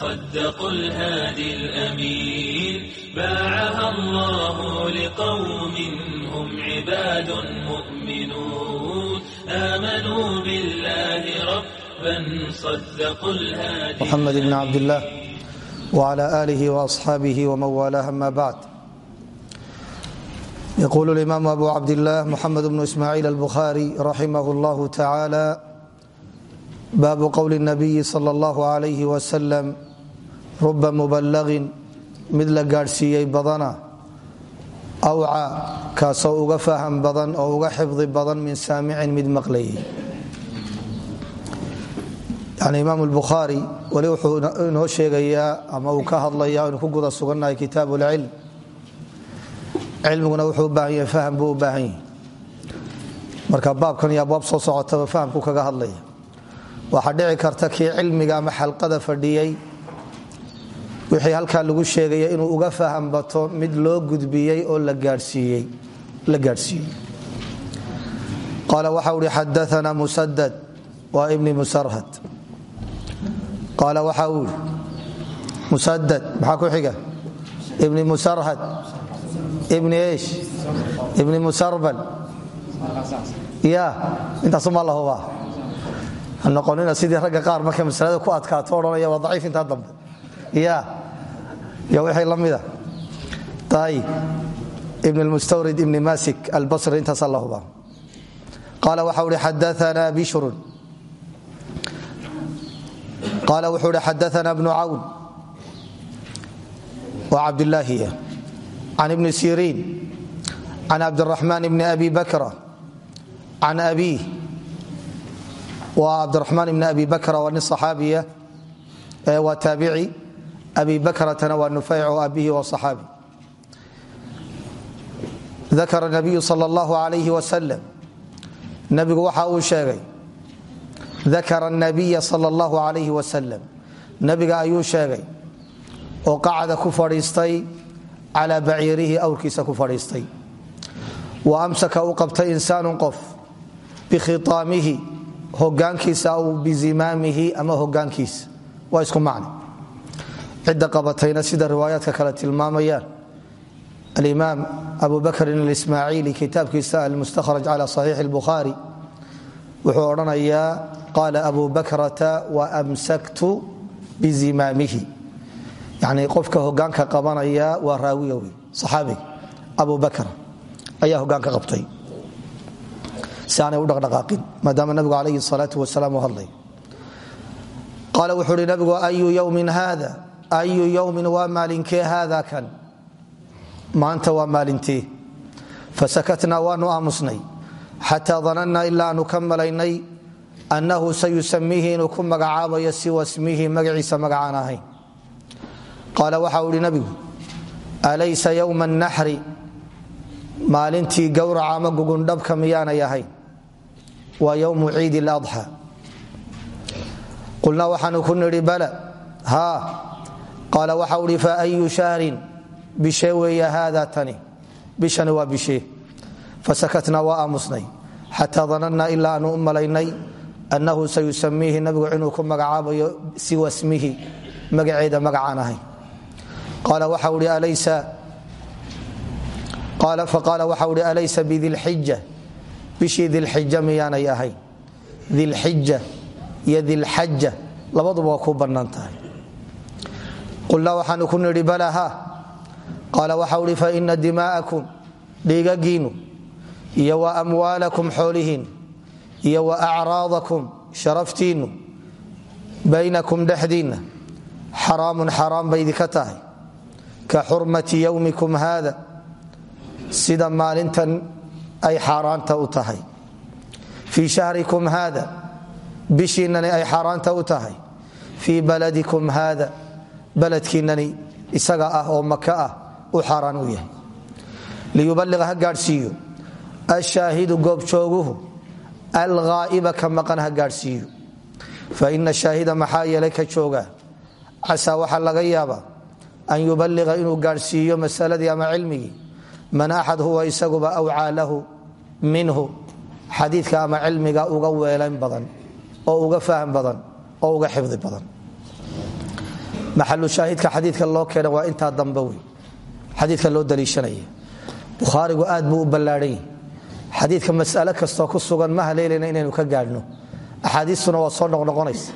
صدقوا الهادي الأمين باعها الله لقوم هم عباد مؤمنون آمنوا بالله ربا صدقوا الهادي محمد بن عبد الله وعلى آله وأصحابه ومن والاه بعد يقول الإمام أبو عبد الله محمد بن إسماعيل البخاري رحمه الله تعالى باب قول النبي صلى الله عليه وسلم ruba mubalagin mid la gaadhsiiyey badana awca kaasoo uga faham badan oo uga xifdi badan min saamicin mid maqlayay yani imaam اlbukhaari weli wuxuu inoo sheegayaa ama uu ka hadlaya inu ku guda sugannahay kitaab اlcilm cilmiguna wuxuu u baahan marka baabkan iyo abwaab soo socotaba fahamku kaga hadlaya. Waxaa dhici karta kii cilmiga ama xalqada fadhiyey wixii halkaa lagu sheegaya inuu uga faham bato mid loo gudbiyey oo la gaadhsiiyey qaala waxa uhi xadaana musadad waa ibni musarhad. Qaala waxa uu maxaa ku xiga? Ibni musarhad ibni eesh ibni musarbal ya intaasuma la hubaa noqonina sidii ragga qaar markay masalada ku adkaato odhanaya waa daciif intaa dambe. Ya yo wixii la mida ayib ibn lmustawrid ibni masik albasri intaasaa la hubaa qaala waxa uhi xadaana bishrun qaala wuxuu uhi xadaana bnu cawn waa cabdillaahiya can ibni siriin. Can cabdiraxmaan ibni abi bakra. Can abiih waa cabdiraxmaan ibn abi bakra waa nin saxaabiya waa taabici abi bakratana waa nufayc oo abihi waa saxaabi dakara nabiyu sal allahu alayh wasalam nabigu waxa uu sheegay dakara nabiya sal allahu alayh wasalam nabiga ayuu sheegay oo qacda ku fadhiistay calaa baciirihi awrkiisa ku fadhiistay. Wa amsaka u qabtay insaanu qof bikhitaamihi hogaankiisa aw bizimaamihi ama hogaankiisa waa isku macne cidda qabatayna sida riwaayaadka kale tilmaamayaan. Alimaam abu bakrin alismaaciili kitaabkiisa almustakhraj cala saxiixi اlbukhaari wuxuu odhanayaa qaala abu bakrata waamsaktu bizimaamihi yani qofka hogaanka qabanaya waa raawiga wey abu bakr ayaa hogaanka qabtay. Si u dhaqdhaqaaqin maadaama nabigu calayhi salaau wasalaam u hadlay. Qaala wuxuu nabigu ayu yowmin haada ayu yowmin waa maalinkee haada kan maanta waa maalintee fasakatnaa waanu aamusnay xataa danannaa ilaa aanu ka annahu sayusamiihi inuu ku magacaabayo siwa smihi magaciisa magacaan ahayn qaala waxa alaysa yowma naxri maalintii gowraca ama gugundhabka miyaanay ahayn waa yowmu ciid اladxى qulnaa waxaanu ku nidhi bala haa qaala waxa uhi faayu shahrin bishee weeye haada tani. Bishani waa bishee fasakatnaa waa aamusnay. Xataa danannaa ilaa aanu u annahu sayusamiihi nabigu inuu ku magacaabayo siwa smihi magaceeda magacaan ahayn qaala waxa uhi alaysa? Bidilxija bishii dilxija miyaanay ahayn dilxija iyo dilxaja labaduba waa ku bannaan tahay qulnaa waxaanu ku nidhi bala ha qaala waxa uhi faina dimaa'akum dhiigagiinu iyo wa amwaalakum xoolihiin iyo wa acraadakum sharaftiinnu baynakum dhexdiinna xaraamun xaraam bay idinka tahay ka xurmati yowmikum haada sida maalintan ay xaaraanta u tahay fii shahrikum haada bishiinnani ay xaaraanta u tahay fii baladikum haada baladkiinnani isaga ah oo maka ah u xaaraan u yahay. Liyubaliq ha gaadhsiiyo. Ashaahidu goobjooguhu alghaa'iba ka maqan ha gaadhsiiyo. Faina shaahida maxaa yeelay jooga casaa waxaa laga yaabaa an yuballiqa inuu gaadhsiiyo masaladii ama cilmigii. Man axad huwa isaguba awcaa lahu minhu xadiidka ama cilmiga uga weelayn badan oo uga fahm badan oo uga xifdi badan maxalu shaahidka xadiidka loo keena waa intaa dambe wey xadiidka loo daliishanaya bukhaarigu aad buu u ballaadhan yahi xadiidka mas'alo kastoo ku sugan ma haleelayna inaynu ka gaadhno. Axaadiistuna waa soo noqnoqonaysa.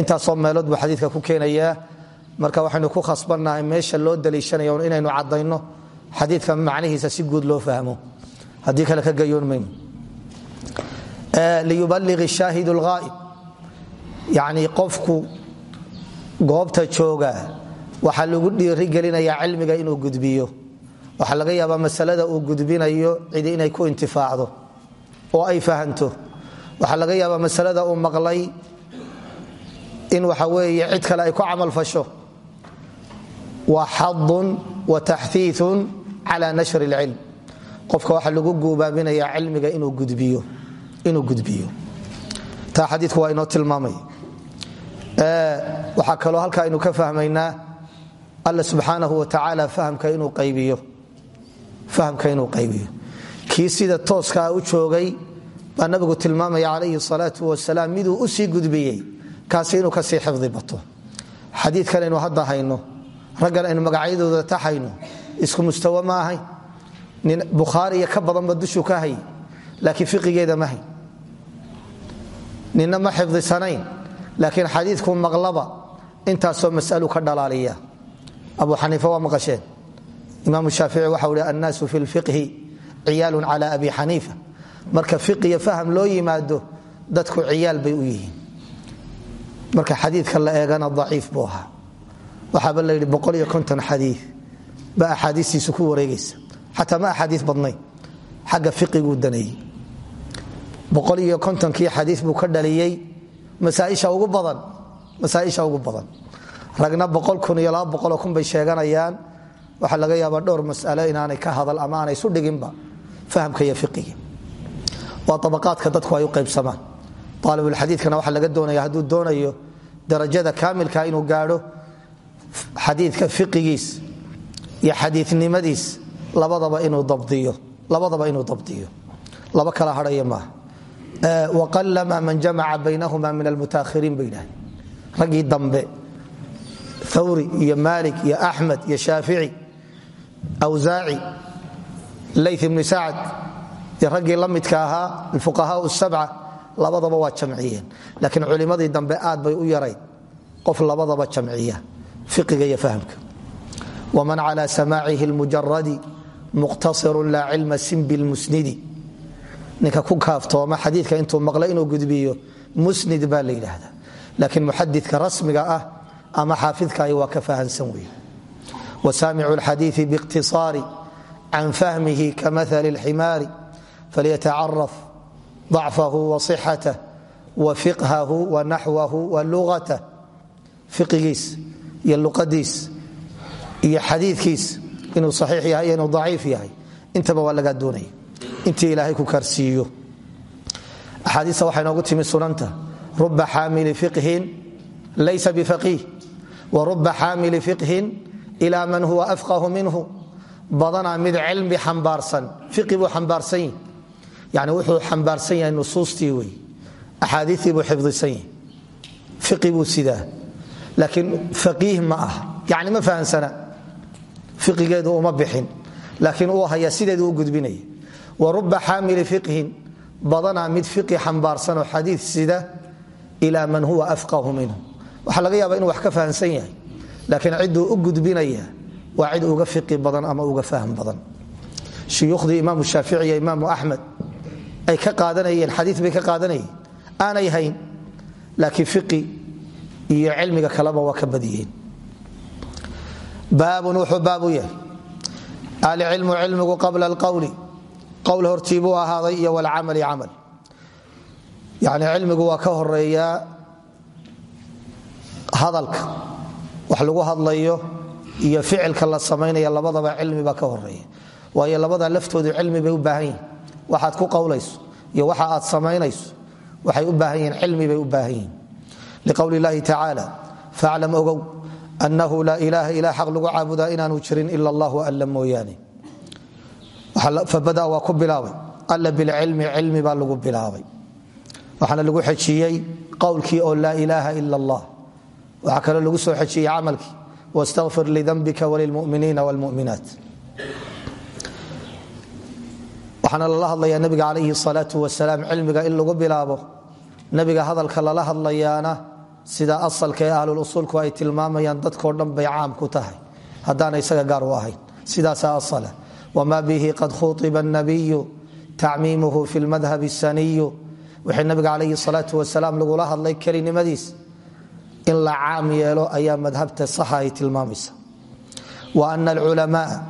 Intaasoo meelood buu xadiidka ku keenayaa. Marka waxaynu ku khasbannahay meesha loo daliishanaya inaynu caddayno xadiidka macnihiisa si guud loo fahmo goobta jooga waxaa lagu dhiirigelinayaa cilmiga inuu gudbiyo. Waxaa laga yaabaa masalada uu gudbinayo cidi inay ku intifaacdo oo ay fahanto. Waxaa laga yaabaa masalada uu maqlay in waxa weeye cid kale ay ku camal fasho. Waa xadun wa taxfiiun cala nashri اlcilm qofka waxaa lagu guubaabinaya cilmiga inuu gudbiyo taa xadiiku waa inoo tilmaamay waxaa kaloo halka aynu ka fahmaynaa alla subxaanahu wa tacaala fahamka inuu qaybiyo. Kii sida tooskaa u joogay baa nabigu tilmaamaya calayhi salaau wasalaam miduu u sii gudbiyey. Kaasi inuu ka sii xifdi bato. Xadiikan aynu hadda hayno. Raggan aynu magacyadooda taxayno isku mustawa ma ahayn nin bukhaariya ka badanba dushuu ka hay. Laakiin fiqigeeda ma hayn ninna ma xifdisanayn laakiin xadiidku maqlaba intaasoo masalu ka dhalaaliya. Abu xaniifa waa maqasheen. Imaam shaafici waxau hi annaasu fi lfiqhi ciyaalun cala abi xaniifa. Marka fiqiya faham loo yimaado dadku ciyaal bay u yihiin. Marka xadiidka la eegana daciif buu ahaa. Waxaaba la yidhi iyo ba axaadiistiisu ku wareegaysa. Xataa ma axaadii badnayn. Xagga fiqiguu daneeyey boqol iyo kontonkii xadii buu ka dhaliyey masaaisha ugu badan ragna bay sheeganayaan. Waxaa laga yaabaa dhowr mas'alo inaanay ka hadal ama aanay dhiginba fahamka iyo fiqiga waa abaqaadka dadku ay u qaybsamaan. Aalibulxadiikana waxaa laga doonaya hadduu doonayo darajada kaamilka inuu gaadho xadiidka fiqigiis iyo xadiinimadiis labadaba inuu dabdiyo laba kala maaha waqalama man jamaca baynahuma min almutaahiriin bay yidhahdeen. Raggii dambe thawri iyo maalik iyo axmed iyo shaafici awsaaci lay ibni sacad iyo raggii la midka ahaa alfuqahaa sabca labadaba waa jamciyeen. Laakiin culimmadii dambe aad bay u yarayd. Qof labadaba jamciya fiqiga iyo fahamka. Waman cala samaacihi lmujaradi muqtasirun laa cilma simbi lmusnidi ninka ku kaaftooma xadiika intuu maqlay inuu gudbiyo musnid baa la yidhaahda laakiin muxadidka rasmiga ah ama xaafidkaahi waa ka fahansan wey wasaamicu lxadiii biktisaari can fahmihi kamahali اlximaari falyatacaraf ضacfahu wasixatah wa fiqhahu wa naxwahu wa lugatah fiqigiis iyo luqadiis iyo xadiikiis inuu saxiix yahay iyo inuu yahay intaba waa lagaa doonaya intii ilaahay ku kaarsiiyo axaadiista waxaa inoogu timi sunanta. Ruba xaamili fiqhin laysa bifaqiih wa ruba xaamili fiqhin ila man huwa afqahu minhu. Badanaa mid cilmi xambaarsan fiqi buu xambaarsan yahi yani wuxuu xambaarsan yahay nusuustii wey. Axaadiiii buu xifdisan yahi fiqi buu sidaa. Laakiin faqiih ma ah. Yani ma fahamsana fiqigeedu uma bixin. Laakiin uu haya sideedu u gudbinaya wa ruba xaamili fiqhin badanaa mid fiqi xambaarsanoo xadii sida ila man huwa afqahu minhu waxaa laga yaaba inuu wax ka fahamsan yahay laakiin cidduu u gudbinaya waa cid uga fiqi badan ama uga fahm badan. Shuyuukhdii imaamu shaafici iyo imaamu axmed ay ka qaadanayeen xadii bay ka qaadanayeen aanay hayn laakiin fiqi iyo cilmiga kaleba waa ka badiyeen. Baabun wuxuu baabu qowl hortiibuu ahaaday iyo walcamali camal yani cilmigu waa ka horeeyaa hadalka wax lagu hadlayo iyo ficilka la samaynaya labadaba cilmi baa ka horreeya waayo labada laftoodu cilmi bay u baahan waxaad ku qowlayso iyo waxa aad samaynayso waxay u baahan yihiin bay u baahan yihiin. Liqowli llaahi tacaala faclam annahu laa ilaaha ilaa xaq lagu caabudaa inaanu jirin ila allahu alla mooyaane fabada waa ku bilaabay. Alla bilcilmi cilmi baa lagu bilaabay. Waxaana lagu xejiyey qowlkii oo laa ilaaha ila allah. Waxaa kaloo lagu soo xejiyey camalkii. Wastaqfir lidambika walilmuminiina wlmuminaat waxaana lala hadlayaa nabiga calayhi salaau wasalaam cilmiga in lagu bilaabo. Nabiga hadalka lala hadlayaana sida asalka ee ahlulusuulku ay tilmaamayaan dadkoo dhan bay caam ku tahay. Haddaana isaga gaar u ahayn. Sidaasaa asala wma bihi qad khuiba nabiyu tacmiimuhu fi lmadhab saniyu wixii nabiga calayhi salaau wasalaam lagula hadlay kelinimadiis in la caam yeelo ayaa madhabta saxa ay tilmaamaysa. Wa ana alculamaaa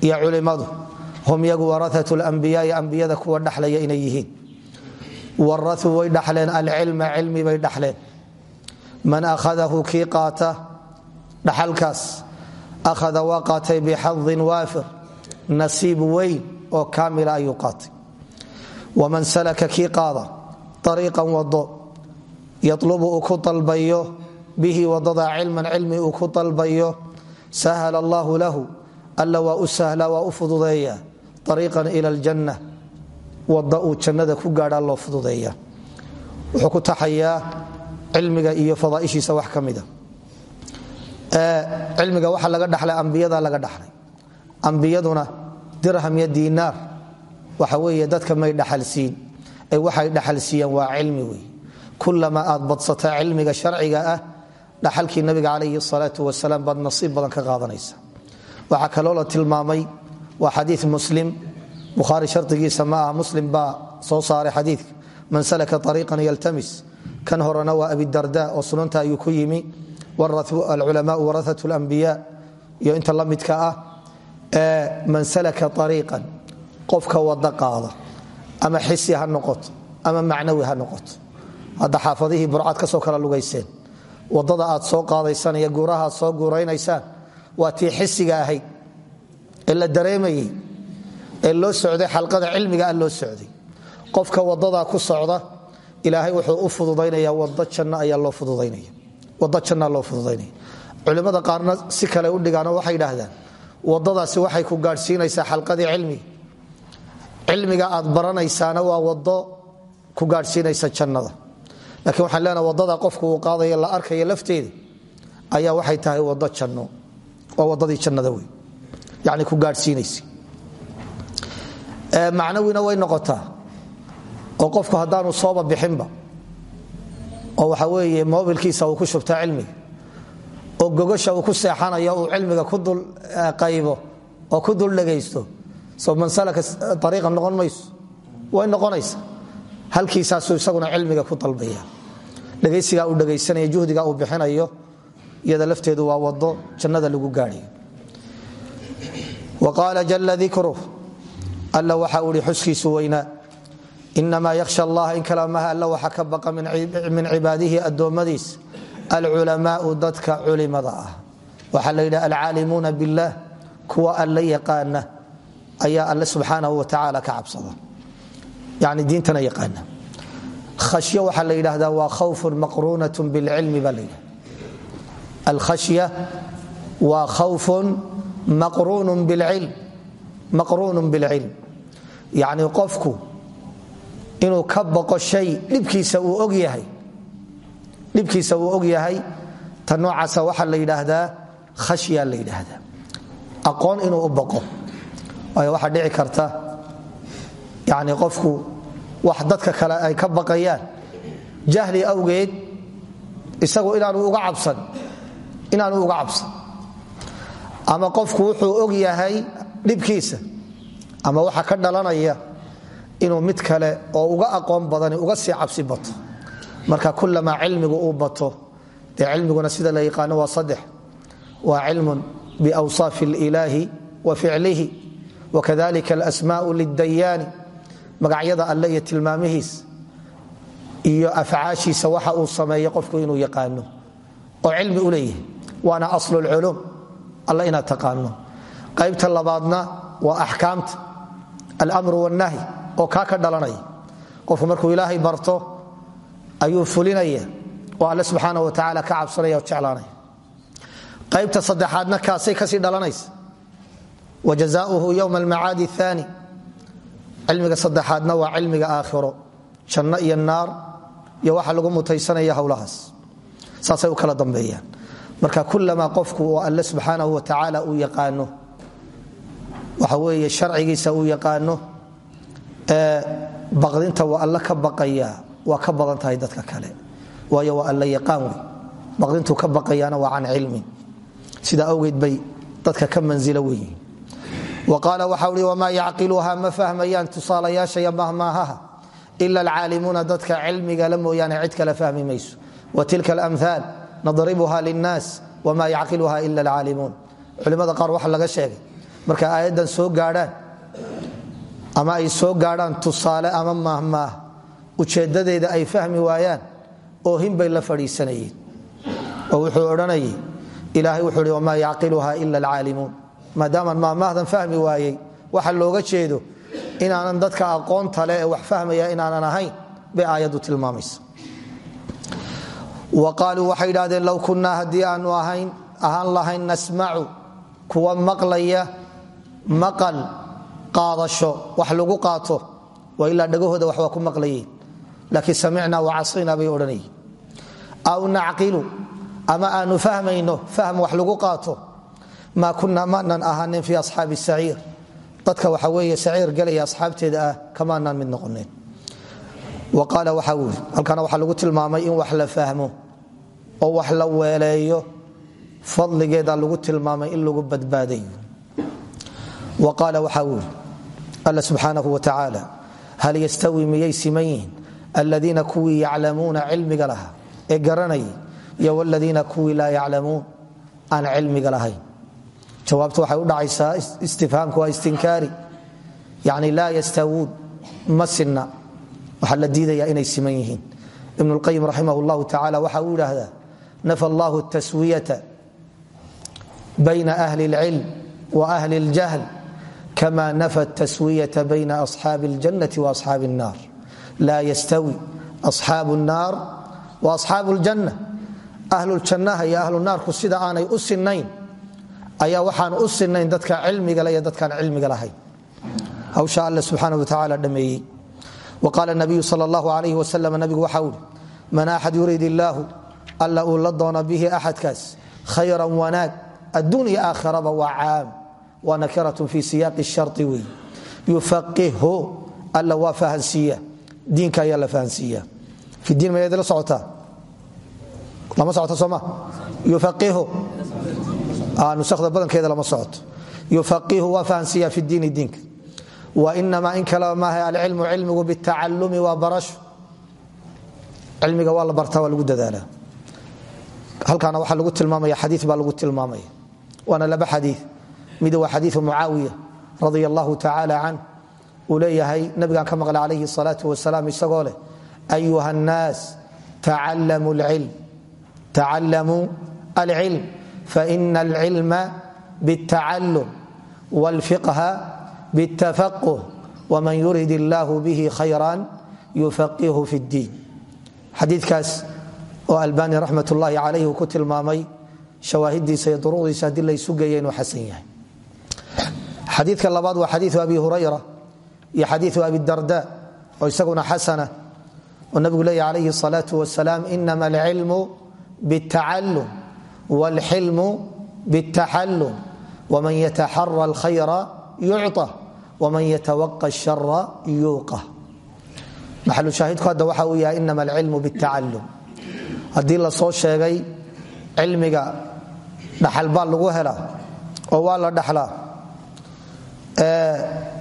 iyo culimadu hum yagu waraat lmbiyaai ambiyada kuwa dhaxlaya inay yihiin. Warauu way dhaxleen alcilma cilmi bay dhaxleen. Man akhadahu kii qaata dhaxalkaas akhada waa qaatay bixadin waafir nasiib weyn oo kaamila ayuu qaatay. Waman salaka kii qaada ariiqan wado yatlubu uu ku dalbayo bihi waddada cilman cilmi uu ku dalbayo sahla allahu lahu alla waa u sahla waa u fududeeya ariiqan ila aljanna wada uu jannada ku gaadhaa loo fududeeya. Wuxuu ku taxayaa cilmiga iyo fadaaishiisa wax ka dirham iyo diinaar. Waxa weeye dadka may dhaxalsiin. Ee waxay dhaxalsiiyaan waa cilmi wey kulama aad badsataa cilmiga ah dhaxalkii nabiga calayhi salaau wasalaam baad nasiib badan ka qaadanaysa. Waxaa kaloo la tilmaamay waa xadii muslim. Bukhaari shardigiisa ma muslim baa soo saaray xadiika man salaka ariiqan yaltamis. Kan horena waa abidarda oo sunanta ayuu ku yimi. Alculamaau waraat lambiya iyo inta la ah man salaka ariiqan qofka wada qaada ama xisi ha noqoto ama macnawi ha noqoto hadda xaafadihii burcad ka soo kala lugayseen waddada aad soo qaadaysaan iyo guuraha aad soo guuraynaysaan waa tii xisiga ahayd ee la dareemayey ee loo socday xalqada cilmiga ah loo socday. Qofka wadadaa ku socda ilaahay wuxuu u fududaynaya wado janno ayaa loo fududaynaya wadadaasi waxay ku gaadhsiinaysaa xalqadii cilmiga cilmiga aad baranaysaana waa wado ku gaadhsiinaysa jannada. Laakiin waxaan leenaha waddada qofku uu qaadaya la arkaya lafteeda ayaa waxay tahay wado janno. Waa wadadii jannada wey yani ku gaadhsiinaysa. Macnawina way noqotaa. Oo qofku haddaanu sooba bixinba oo waxa weeye mobilkiisa uu ku shubtaa cilmiga oo gogosha uu ku seexanayo uu cilmiga ku dul qaybo oo ku dul dhegaysto soo man salaka ariiqa noqon mayso. Way noqonaysa. Halkiisaasuu isaguna cilmiga ku dalbaya. Dhegaysigaa uu dhegaysanaya juhdiga uu bixinayo iyada lafteedu waa wado jannada lagu gaadhayo wa jala dikruh alla waxa uu ihi xuskiisu weynaa yakhsha allaha in kalamaha alla waxa ka baqa min cibaadihi addoommadiis alculamaau dadka culimada ah. Waxaa la yidhaha alcaalimuuna biاllah kuwa alla yaqaana ayaa alle subxaanahu wa tacaala ka cabsada. Yani diintana yaqaana. Khashyo waxaa la yidhaahdaa waa khawfun maqruunat bilcilmi baa la yidhahda alkhashya waa khawfun maqruunun bilcilm yacni qofku inuu ka baqo shay dhibkiisa uu og yahay dhibkiisa uu og yahay. Ta noocaasa waxaa la yidhaahdaa khashya la yidhaahdaa. Aqoon inuu u baqo waayo waxaa dhici karta. Yani qofku wax dadka kale ay ka baqayaan. Jahli awgeed isagu inaanu uga cabsan. Inaanu uga cabsan. Ama qofku wuxuu og yahay dhibkiisa. Ama waxa ka dhalanaya inuu mid kale oo uga aqoon badani uga sii cabsi bato marka kulamaa cilmigu uu bato dee cilmiguna sida la yaqaano waa saddex. Waa cilmun biawsaafi اlilaahi wa ficlihi wakadalika alasmaau lidayaani magacyada alle iyo tilmaamihiis iyo afcaashiisa waxa uu sameeyo qofku inuu yaqaano. Oo cilmi u leeyahay waana aslu lculuum alle inaad taqaano. Qaybta labaadna waa axkaamta almru wاlnahy oo kaa ka dhalanaya. Qofku markuu ilaahay barto ayuu fulinaya. Oo alle subxaana wa tacaala ka cabsanaya o jeclaanaya. Qaybta saddexaadna kaasay ka sii dhalanaysa. Wa jazaauhu yowma almacaadi aani cilmiga saddexaadna waa cilmiga aakhiro. Janno iyo naar iyo waxa lagu mutaysanaya howlahaas saasay u kala dambeeyaan. Marka kulamaa qofku oo alle subxaanahu wa tacaala uu yaqaano. Waxa weeye sharcigiisa uu yaqaano ee baqdinta waa alle ka baqaya waa ka badan tahay dadka kale. Waayo waa alle yaqaan wey baqdintuu ka baqayaana waa can cilmin sida awgeed bay dadka ka manzilo weyihin wa qaala waxau hi wamaa yacqiluhaa ma fahmayaan tusaalayaasha iyo mahmaahaha? Ila alcaalimuuna dadka cilmigala mooyaane cid kale fahmi mayso. Wa tilka alamhaal nadribuha linnaas wma yacqiluha ila alcaalimuun. Culimmada qaar waxa laga sheegay. Markay aayaddan soo gaadhaan ama ay soo gaadhaan tusaale ama mahmaah ujeeddadeeda ay fahmi waayaan oohin bay la fadhiisanayeen oo wuxuu odhanayay ilaahay wuxuu hi wamaa yacqiluha ila alcaalimuun. Maadaamaan mahmaahdan fahmi waayey waxa looga jeedo inaanan dadka aqoonta le ee wax fahmaya inaanan ahayn bay aayaddu tilmaamaysa. Wa qaaluu waxay idhahdeen low kunnaa haddii aanu ahaan lahayn nasmacu kuwa maqlaya maqal qaadasho wax lagu qaato waa ilaa dhagahooda wax waa ku maqlayeen nacqilu ama aanu fahmayno fahm wax lagu qaato maa kunaa maanan ahaanin fii asxaabi saciir. Dadka waxa weeye saciir galaya asxaabteeda ah kamaanaan mid noqoneen. Wa qaala waxa uu yidhi halkana waxaa lagu tilmaamay in wax la fahmo oo wax la weeleeyo fadligeeda lagu tilmaamay in lagu badbaadayo wa qaala waxa uu yidhi alla subxaanahu wa tacaala hal yastawi miyay siman aladiina kuwii yaclamuuna cilmiga laha ee garanayay iyo wladiina kuwii laa yaclamuun aan cilmiga lahayn jawaabtu waxay u dhacaysaa istifhaamku waa istinkaari yani laa yastawuun ma sinna waxaa la diidaya inay siman yihiin ibn اlqayim raximah اllahu tacala waxa uu yidhaahdaa nafa allahu taswiyata bayna ahli اlcilm wa ahli اljahl kama nafa taswiyata bayna asxaabi اljannati wa asxaabi الnar laa yastawi asxaabu nnaar wa asxaabu ljanna ahluljannaha iyo ahlunaarku sida aanay u sinayn ayaa waxaan u sinayn dadka cilmigale iyo dadkaan cilmiga lahayn hawsha alle subxaana watacaala dhameeyey wa qaala nabiyu sal allahu alayh wasalam nabigu waxaa uhi man axad yurid illaahu alla uu la doona bihi axadkaas khayran wanaag adduunya aakhiraba waa caam waa nakiratun fii siyaaqi shari wey yufaqihu alla waa fahansiiya diinka ayaa la fahansiiya. Fi diin mayaad la socotaa lama socoto sooma? Yufaqihu nusakda badankeeda lama socoto. Yufaqihu waa fahansiiya fi diini diinka. Wa inamaa in kaleba maaha alcilmu cilmigu bitacalumi waa barasho cilmiga waa la bartaa waa lagu dadaalaa. Halkaana waxaa lagu tilmaamaya xadii baa lagu tilmaamaya. Waana laba xadii mid waa xadiiu mucaawiya radia allahu tacaala uu leeyahay nabigaan ka maqlay calayhi salaau wasalaam isagoo leh ayuha nnaas tacalamuu lcilm tacallamuu alcilm faina alcilma biاltacalum wاlfiqha biاltafaquh wman yurid illaahu bihi khayran yufaqihu fi اddiin xadiikaas oo albani raxmat ullaahi calayh uu ku tilmaamay shawaahidiisa iyo duruqdiisa haddii laysu geeya inuu xasan yahay xadiika labaad waa xadiiu abi hurayra iyo xadiiu abi darda oo isaguna xasana oo nabigu leeya calayhi الsalaaة wasalaam inama alcilmu bاltacalum wاlxilmu bاltaxalum wman yataxara اlkhayra yucطa wman yatawaqa الshara yuuqa maxalushaahidku hadda waxa uu yahay inama alcilmu bاltacalum haddii la soo sheegay cilmiga dhaxal baa lagu helaa oo waa la dhaxlaa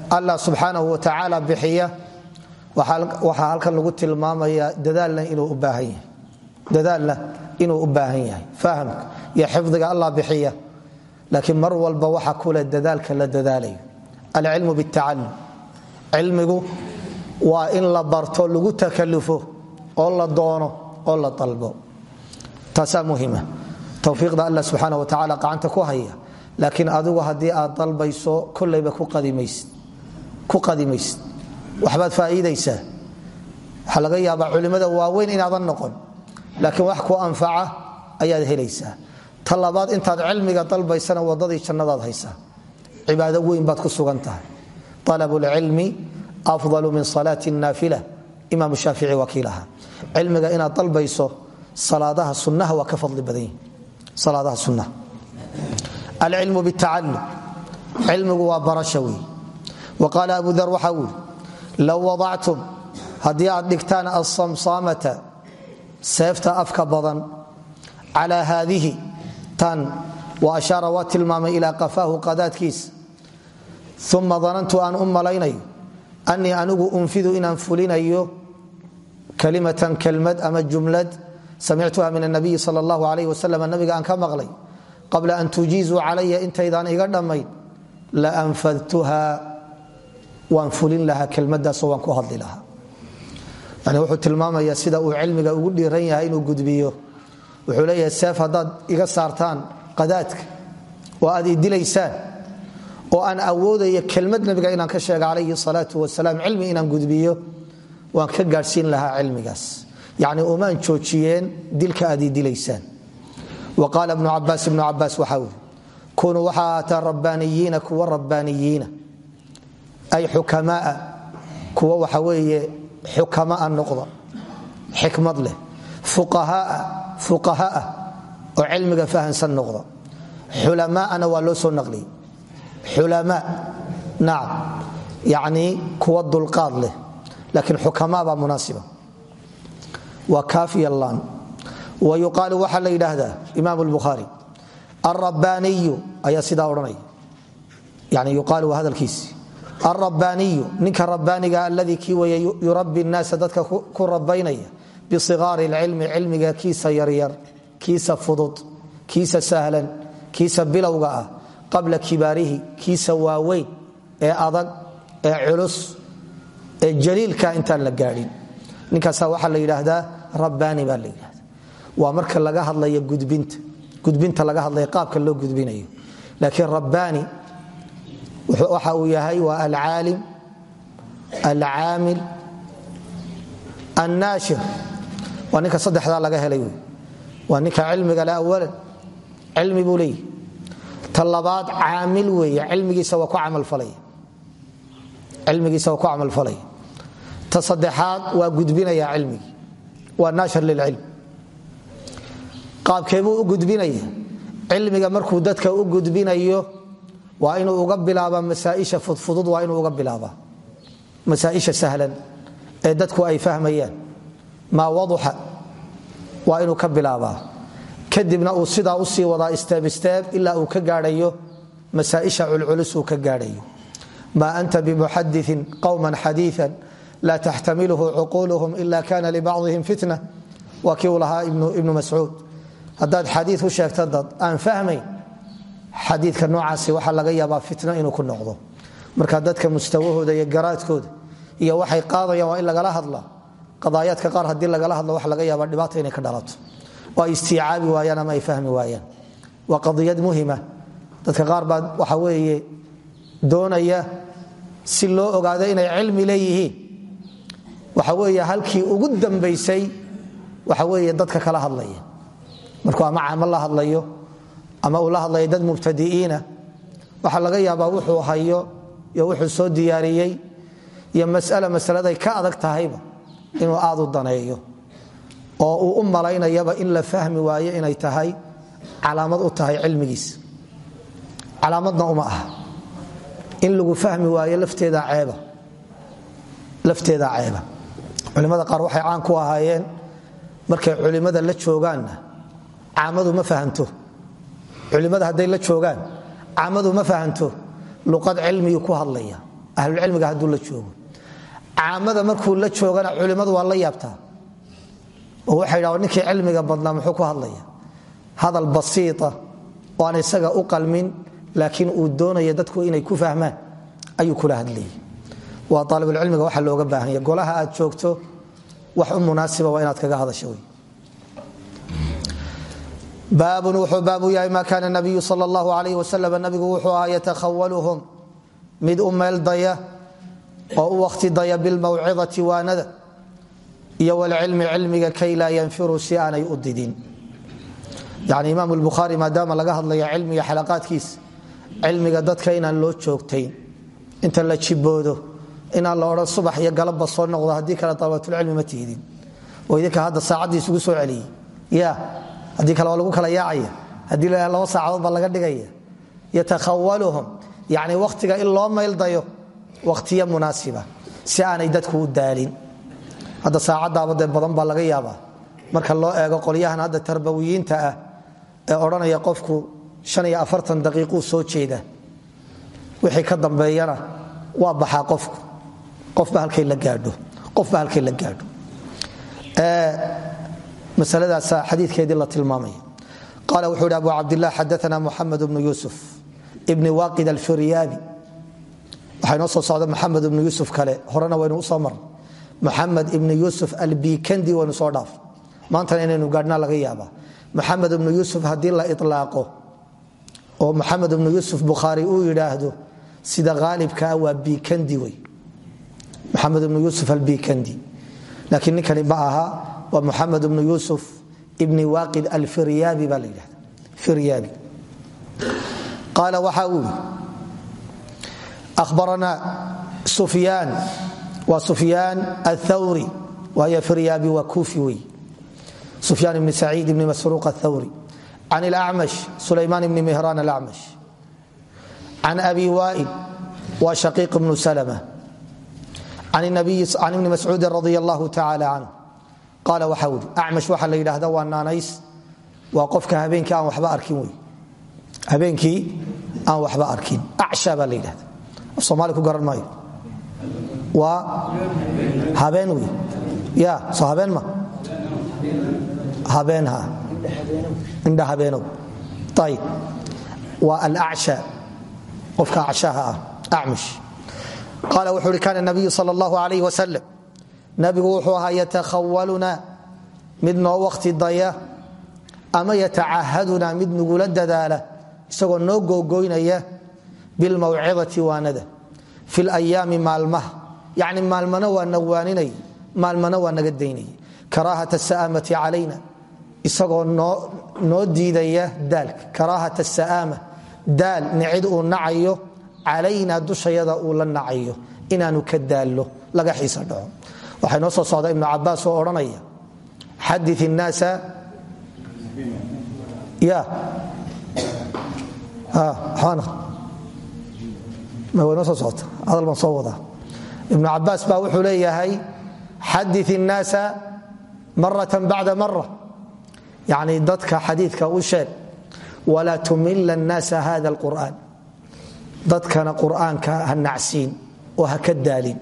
allah subxaanahu watacaala bixiya. Waxaa halkan lagu tilmaamaya dadaalna inuu u baahan yahay. Fahamka iyo xifdiga allah bixiya. Laakiin mar walba waxa kule dadaalka la dadaalayo. Alcilmu bاtacalum cilmigu waa in la barto lagu takalufo oo la doono oo la dalbo. Taasaa muhima towfiiqda allah subxaana wa tacaala gacanta ku haya. Laakiin adigu haddii aad dalbayso kolayba ku qadimaysid waxbaad faa'iidaysaa. Waxaa laga yaabaa waaweyn inaadan noqon laakiin wax ku anfaca ayaad helaysaa. Ta intaad cilmiga dalbaysana wadadii jannadaad haysaa. Cibaado weyn baad ku sugan tahay. Alab lcilmi afdalu min salaati naafila. Imaam shaafici waa kii inaad dalbayso salaadaha sunnaha waa ka fadli badan yihiin salaadaha sunnaha alcilmu bitacalum cilmigu waa barasha qaala abu dar waxaa wuri low wadactum haddii aad dhigtaan alsamsaamata seefta afka badan calaa haadihi tan wa ashaara waa tilmaamay ilaa qafaahu qadaadkiisa uma danantu aan u malaynayo anii anigu unfidu inaan fulinayo kalimatan kelmad ama jumlad samictuha min anabiyi sal allahu alayh wasalam nabiga aan ka maqlay qabla an tujiizuu calaya intaydaan iga dhammayn la anfadtuha waan fulin lahaa kelmadaasoo waan ku hadli lahaa. Yani wuxuu tilmaamaya sida uu cilmiga ugu dhiiran yahay inuu gudbiyo. Wuxuu leeyahay seef haddaad iga saartaan qadaadka oo aad idilaysaan oo aan awoodayo kelmad nabiga inaan ka sheega calayhi salaatu wasalaam cilmi inaan gudbiyo waan ka gaadhsiin lahaa cilmigaas. Yacni umaan joojiyeen dilka aad idilaysaan wa qaala ibnu cabaas ibnu cabaas waxaa wuri kunuu waxaa ahaataan rabbaaniyiina kuwa rabbaaniyiina ay xukamaaa. Kuwa waxa weeye xukamaa noqda xikmad leh. Fuqahaa oo cilmiga fahansan noqda xulamaana waa loo soo naqliyey. Xulamaa nacam yacnii kuwa dulqaad leh. Laakiin xukamaa baa munaasiba. Waa kaafiyallaan wa yuqaalu waxaa la yidhaahdaa imaam lbukhaari alrabbaaniyu ayaa sidaa odhanaya. Yani yuqaalu waa hadalkiisi alrabbaaniyu ninka rabbaaniga aladii kii weeye yurabbi nnaasa dadka ku rabbaynaya bisigaari lcilmi cilmiga kiisa yaryar kiisa fudud kiisa sahlan kiisa bilowga ah qabla kibaarihi kiisa waaweyn ee adag ee culus ee jaliilka intaan la gaadhin ninkaasa waxaa la yidhaahdaa rabbaani baa la yidhahda waa marka laga hadlaya gudbinta gudbinta laga hadlaya qaabka waxa uu yahay waa alcaalim alcaamil annaashir waa ninka saddexdaa laga helay wey. Waa ninka cilmiga le awalan cilmi buu leeyahy ta labaad caamil weeye cilmigiisa waa ku camalfalaya ta saddexaad waa gudbinaya cilmigii waa naashir lilcilm qaabkeebuu u gudbinaya. Cilmiga markuu dadka u gudbinayo waa inuu uga bilaaba masaaisha fudfudud waa inuu uga bilaaba masaaisha sahlan ee dadku ay fahmayaan. Maa waduxa? Waa inuu ka bilaabaa. Kadibna uu sidaa u sii wadaa isteeb isteeb ilaa uu ka gaadhayo masaaisha culculus uu ka gaadhayo. Maa anta bimuxadiin qowman xadiian laa taxtamiluhu cuquuluhum ila kana libacdihim fitna. Waa kii uu lahaa ibnu mascuud. Haddaad xadiiu sheegta dad aan fahmayn xadiika noocaasi waxaa laga yaabaa fitno inuu ku noqdo. Marka dadka mustawahooda iyo garaadkooda iyo waxay qaadayaan waa in lagala hadla qadaayaadka qaar haddii lagala hadlo waxa laga yaaba dhibaata inay ka dhalato. Oo ay istiicaabi waayaan fahmi waayaan. Waa qadiyad muhima. Dadka qaar baa waxa weeye doonaya si loo ogaado inay cilmi leeyihiin. Waxa weeye halkii ugu dambaysay waxa weeye dadka kala hadlaya. Markuu ama caamo la hadlayo ama uu la hadlaya dad mubtadi'iina. Waxaa laga yaabaa wuxuu hayo iyo wuxuu soo diyaariyey iyo mas'ala masaladay ka adag tahayba inuu aad u daneeyo. Oo uu u malaynayaba in la fahmi waayo inay tahay calaamad u tahay cilmigiisa calaamadna uma aha. In lagu fahmi waayo lafteeda ceeba. Culimmada qaar waxay caan ku ahaayeen markay culimmada la joogaanna caamadu ma fahanto culimmada hadday la joogaan caamadu ma fahanto. Luqad cilmiyuu ku hadlaya. Ahlulcilmiga hadduu la joogo. Caamada markuu la joogana culimmadu waa la yaabtaa. Oo waxay dha ninkii cilmiga badnaa muxuu ku hadlaya hadal basiita oo aan isaga u qalmin laakiin uu doonaya dadku inay ku fahmaan ayuu kula hadlayay. Waa aalibulcilmiga waxa looga baahanya golaha aad joogto wax u munaasiba waa inaad kaga hadasho wey baabun wuxuu baabu yahay ma kaana nabiyu sal allahu alayh wasalam nabigu wuxuu ahaa yatakhawaluhum mid u meeldaya oo u wakhti daya bilmawcidati waanada iyo walcilmi cilmiga kay laa yanfiru si aanay u didin. Yani imaam lbukhaari maadaama laga hadlayo cilmiga xalaqaadkiisa cilmiga dadka inaan loo joogtayn inta la jiboodo inaan la odhan subax iyo galabba soo noqdo haddii kale dalabatulcilmi ma tihdin oo idinka hadda saacaddii isugu soo haddii kale waa lagu kala yaacaya haddii la laba saacadood baa laga dhigaya yatakhawaluhum yani wakhtiga in loo mayldayo wakhtiyo munaasiba si aanay dadku u daalin. Hadda saacaddaaba dee badan baa laga yaabaa. Marka loo eego qolyahan hadda tarbawiyiinta ah ee odhanaya qofku daqiiquu soo jeeda wixii ka dambeeyana waa baxaa qofku. Qofba halkay la gaadho qofba halkay la gaadho masaladaasa xadiikeedii la tilmaamaya qaala wuxuu hi abu cabdilah xadaana muxamed bnu yuusuf ibni waaqid alfiryaabi waxaa inoo soo socda maxamed ibnu yuusuf kale horena waynu u soo marnay. Muxamed ibnu yuusuf albikandi waynu soo dhaaf. Maantana inaynu gaadhnaa laga yaabaa. Maxamed ibnu yuusuf haddii la ilaaqo oo maxamed ibnu yuusuf bukhaari uu yidhaahdo sida haalibkaa waa bikandi wey. Maxamed ibnu yuusuf albikandi waa muxamed ibnu yuusuf ibni waaqid alfiryaabi baa la yidhahda firyaabi qaala waxa uu yidhi ahbaranaa sufyaan. Waa sufyaan athawri waayo firyaabi waa kuufi wey sufyaan ibni saciid ibni masruuq athawri can ilacmash sulaymaan ibni mihraan alacmash can abi waa'il waa shaqiiq ibnu salma can ibni mascuudin radi allahu tacala canhu qaala waxa ui acmash waxaa la yidhaahda waa naanays waa qofka habeenkii aan waxba arkin wey habeenkii aan waxba arkin acsha baa la af soomaali ku garan maayo waa habeen wey ya soo ma habeen ha indha habeenow ayib waa alacsha qofka acshaha ah acmash qaala wuxuu uhi kaana nabiyu sal allahu alayh wasalam nabigu wuxuu ahaa yatakhawaluna mid noo daya ama yatacahaduna mid nugula dadaala isagoo noo googoynaya bilmawcidati waanada fi layaami maalmaha yani maalmana waa nawaaninay maalmana waa naga daynay. Karaahat sa'aamati calayna isagoo noo diidaya daalka. Karaahat sa'aama daal nicid uu nacayo dushayada uu la nacayo inaanu ka daallo laga xiisa waxaa noo soo socda ibnu cabaas oo odhanaya xadi الnaasa ya noo soo socota hadal baan soo wadaa ibnu cabaas baa wuxuu leeyahay xadi الnaasa marata bacda mara yani dadka xadiidka u sheeg walaa tumila الnaasa hada اlqur'an dadkana qur'aanka ha nacsiin oo haka daalin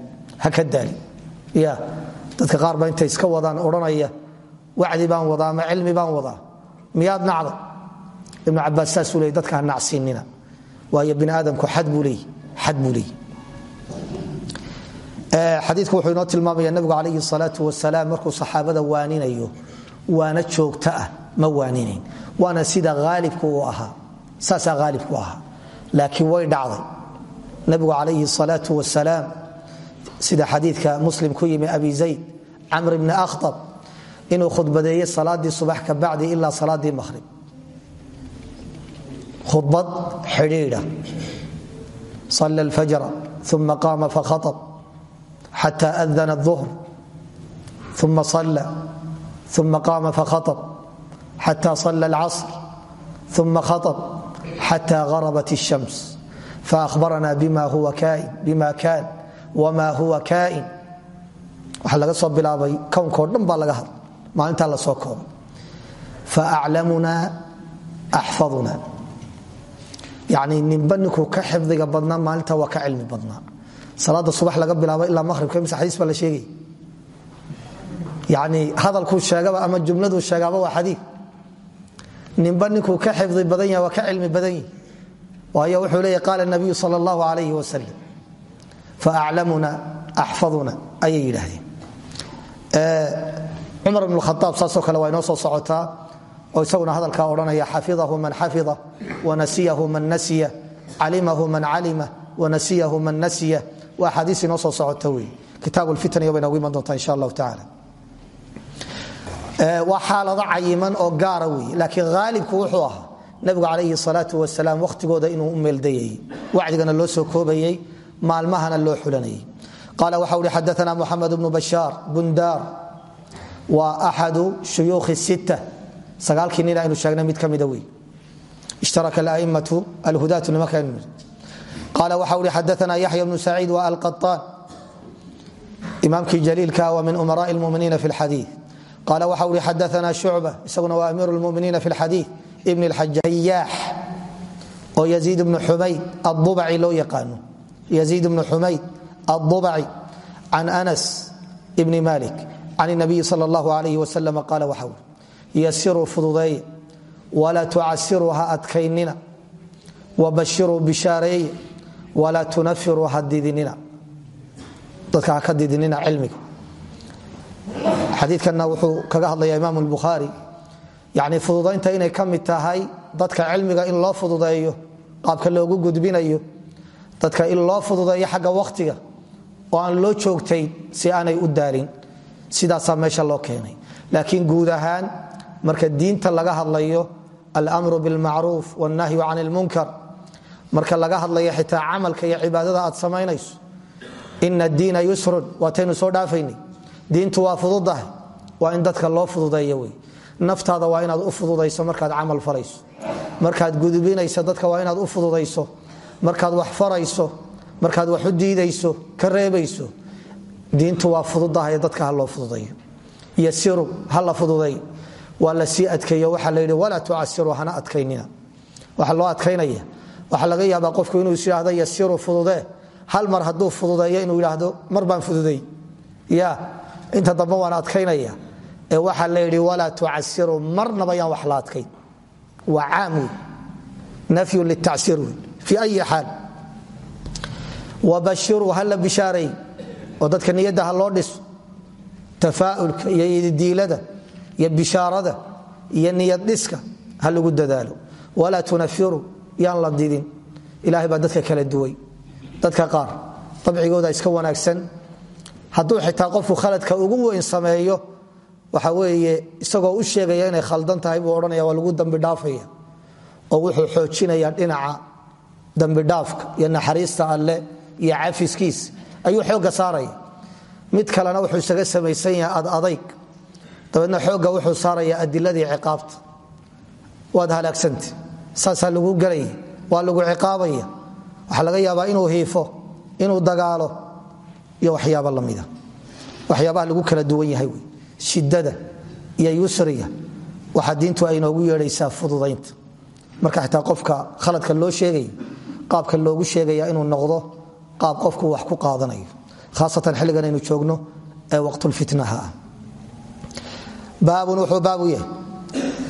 ya dadka qaar ba intay iska wadaan odhanaya wacdi baan wadaa ama cilmi baan wadaa? Miyaad nacday ibnu cabaas saasuu dadka ha nacsiinina. Waayo bini aadamku xad buu leey xad buu xadiidku wuxuu inoo tilmaamaya nabigu calayhi salaatu wasalaam markuu saxaabada waaninayo waana joogto ah ma waaninayn waana sida haalibku uu ahaa saasaa haalibku ahaa. Laakiin way dhacday. Nabigu calayhi salaatu wasalaam sida xadiidka muslim ku yimi abi zayd camr bni akhtab inuu khudbadeeye salaadii subax ka bacdi ilaa salaadii mahrib khudbad xidhiidha sala alfajra uma qaama fakhaab xata adana الظuhr uma sala uma qaama fakhaab xata sala اlcasr uma khaab xata garabat الshams faahbarana bima kan wma huwa kain waxaa laga soo bilaabay kownkao dhan baa laga hadla maalintaa la soo koobay faaclamuna axfaduna yani ninba ninkuu ka xifdiga badnaa maalinta waa ka cilmi badnaa salaada subax laga bilaabo ilaa maqhribka mise xadiis baa la sheegay yani hadalkuu sheegaba ama jumladuu sheegaaba waa xadiid ninba ka xifdi badan yaha waa ka cilmi badan yihi waayo wuxuu leeya qaala nabiyu sal allahu alayh wasalam faaclamuna axfaduna ayay yidhaahdeen cumar bn khaaab saasoo kale waa inoo soo socotaa oo isaguna hadalkaa odhanaya xafidahu man xafida wanasiyahu man nasiya calimahu man calima wanasiyahu man nasiya waa axaadiis inoo soo socota wey kitaab lfitan iyo bay noogu iman doontaa insha allahu tacaala waa xaalado cayiman oo gaara wey laakiin haalibku wuxuu ahaa nabigu calayhi salaatu wasalaam wakhtigooda maalmahana loo xulanayay. Qaal waxau hi xadaana muxamed bnu bashaar bundaar waa axadu shuyuukhi sit sagaalkii nin aynu sheegnay mid ka mida wey. Ishtaraka alaimatu alhudaatu nimankaaynu nii qaal waxau hi xadaana yaxya bnu saciid wa alqaطaan imaamkii jaliilka ah wa min umaraa lmuminiina fi lxadii qaal waxau hi xadaana shucba isaguna waa amiiru lmuminiina fi lxadii ibn xajayaax oo yaziid bnu xumayd adubaci loo yaqaano. yaziid bnu xumayd aلضubci can anas bni malik can الnabiyi salى اllahu alayh waslm qaala waxa ui yasiruu fududeeya walaa tucasiruu ha adkaynina wabashiruu bishaareeya walaa tunafiruu ha didinina dadka ha ka didinina cilmiga xadiikanna wuxuu kaga hadlaya imaam اlbukhaari yani fududaynta inay ka mid tahay dadka cilmiga in loo fududeeyo qaabka loogu gudbinayo dadka in loo fududeeyo xagga wakhtiga oo aan loo joogtayn si aanay u daalin. Sidaasaa meesha loo keenay. Laakiin guud ahaan marka diinta laga hadlayo almru bilmacruuf wاnnahyu can اlmunkar marka laga hadlayo xitaa camalka iyo cibaadada aad samaynayso ina diina yusrun waataynu soo dhaafaynay. Diintu waa fududahay waa in dadka loo fududeeyo wey. Naftaada waa inaad u fududayso markaad camal farayso markaad gudubinayso dadka waa inaad u fududayso markaad wax farayso markaad wax u diidayso ka reebayso diintu waa fududahay dadka ha loo fududayo yasiru ha fududay. Waa la sii adkeeyo la yidhi walaa tucasiru hana adkaynina. Waxa loo adkaynaya. Waxaa laga yaabaa qofku inuu is yasiru fududee hal mar hadduu fududeeyo inuu yidhaahdo mar baan fududey ya inta dambe waan adkaynaya. Ee waxaa la yidhi walaa tucasiru marnaba yaan wax la adkayn. Waa caam nafyu litacsiir wey ayi xaal wabashiruu ha la bishaaray oo dadka niyadda ha loo dhiso tafaaulka iyo ididiilada iyo bishaarada iyo niyad dhiska ha lagu dadaalo walaa tunafiru yaan la didin ilahay baa dadka kala duway dadka qaar dabcigooda iska wanaagsan hadduu xitaa qofku khaladka ugu waxa weeye isagoo u sheegaya inay khaldan tahay buu odhanaya waa lagu dambidhaafaya oo wuxuu xoojinaya dhinaca dambidhaafka iyo naxariista alle iyo cafiskiis ayuu xooga saaraya. Mid kalena wuxuu isaga samaysan ad adayg dabeedna xoogga wuxuu saaraya adiladii ciqaabta. Waad halaagsanta saasaa lagu gelaya waa lagu ciqaabaya. Waxaa laga yaabaa inuu hiifo inuu dagaalo iyo waxyaaba lamida waxyaabaha lagu kala duwan yahay wey shidada iyo yusriga. Waxaa diintu ay noogu yeedhaysaa fududaynta. Marka xitaa qofka khaladka loo sheegaya qaabka loogu sheegaya inuu noqdo qaab qofku wax ku qaadanayo haasatan xilligan aynu joogno ee waqtulfitnaha ah. Baabun wuxuu baabu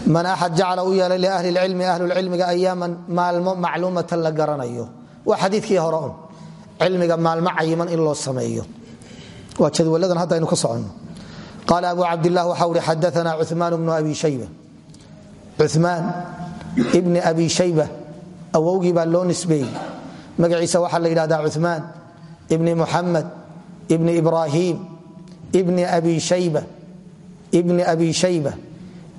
man axad jacala u yeelay liahli lcilmi ahlulcilmiga ayaaman maalmo macluumatan la garanayo. Waa xadiikii hore un. Cilmiga maalmo cayiman in loo sameeyo. Jadwaladan hadda aynu ka soconno. Qaala abu cabdilah waxa uhi xadaana cumaan abi shayba. Cumaan ibni abi shayba awowgii baa loo nisbeeyey. Magaciisa waxaa la yidhahdaa cumaan ibni muxamed ibni ibrahim ibni abi shayba ibni abi shayba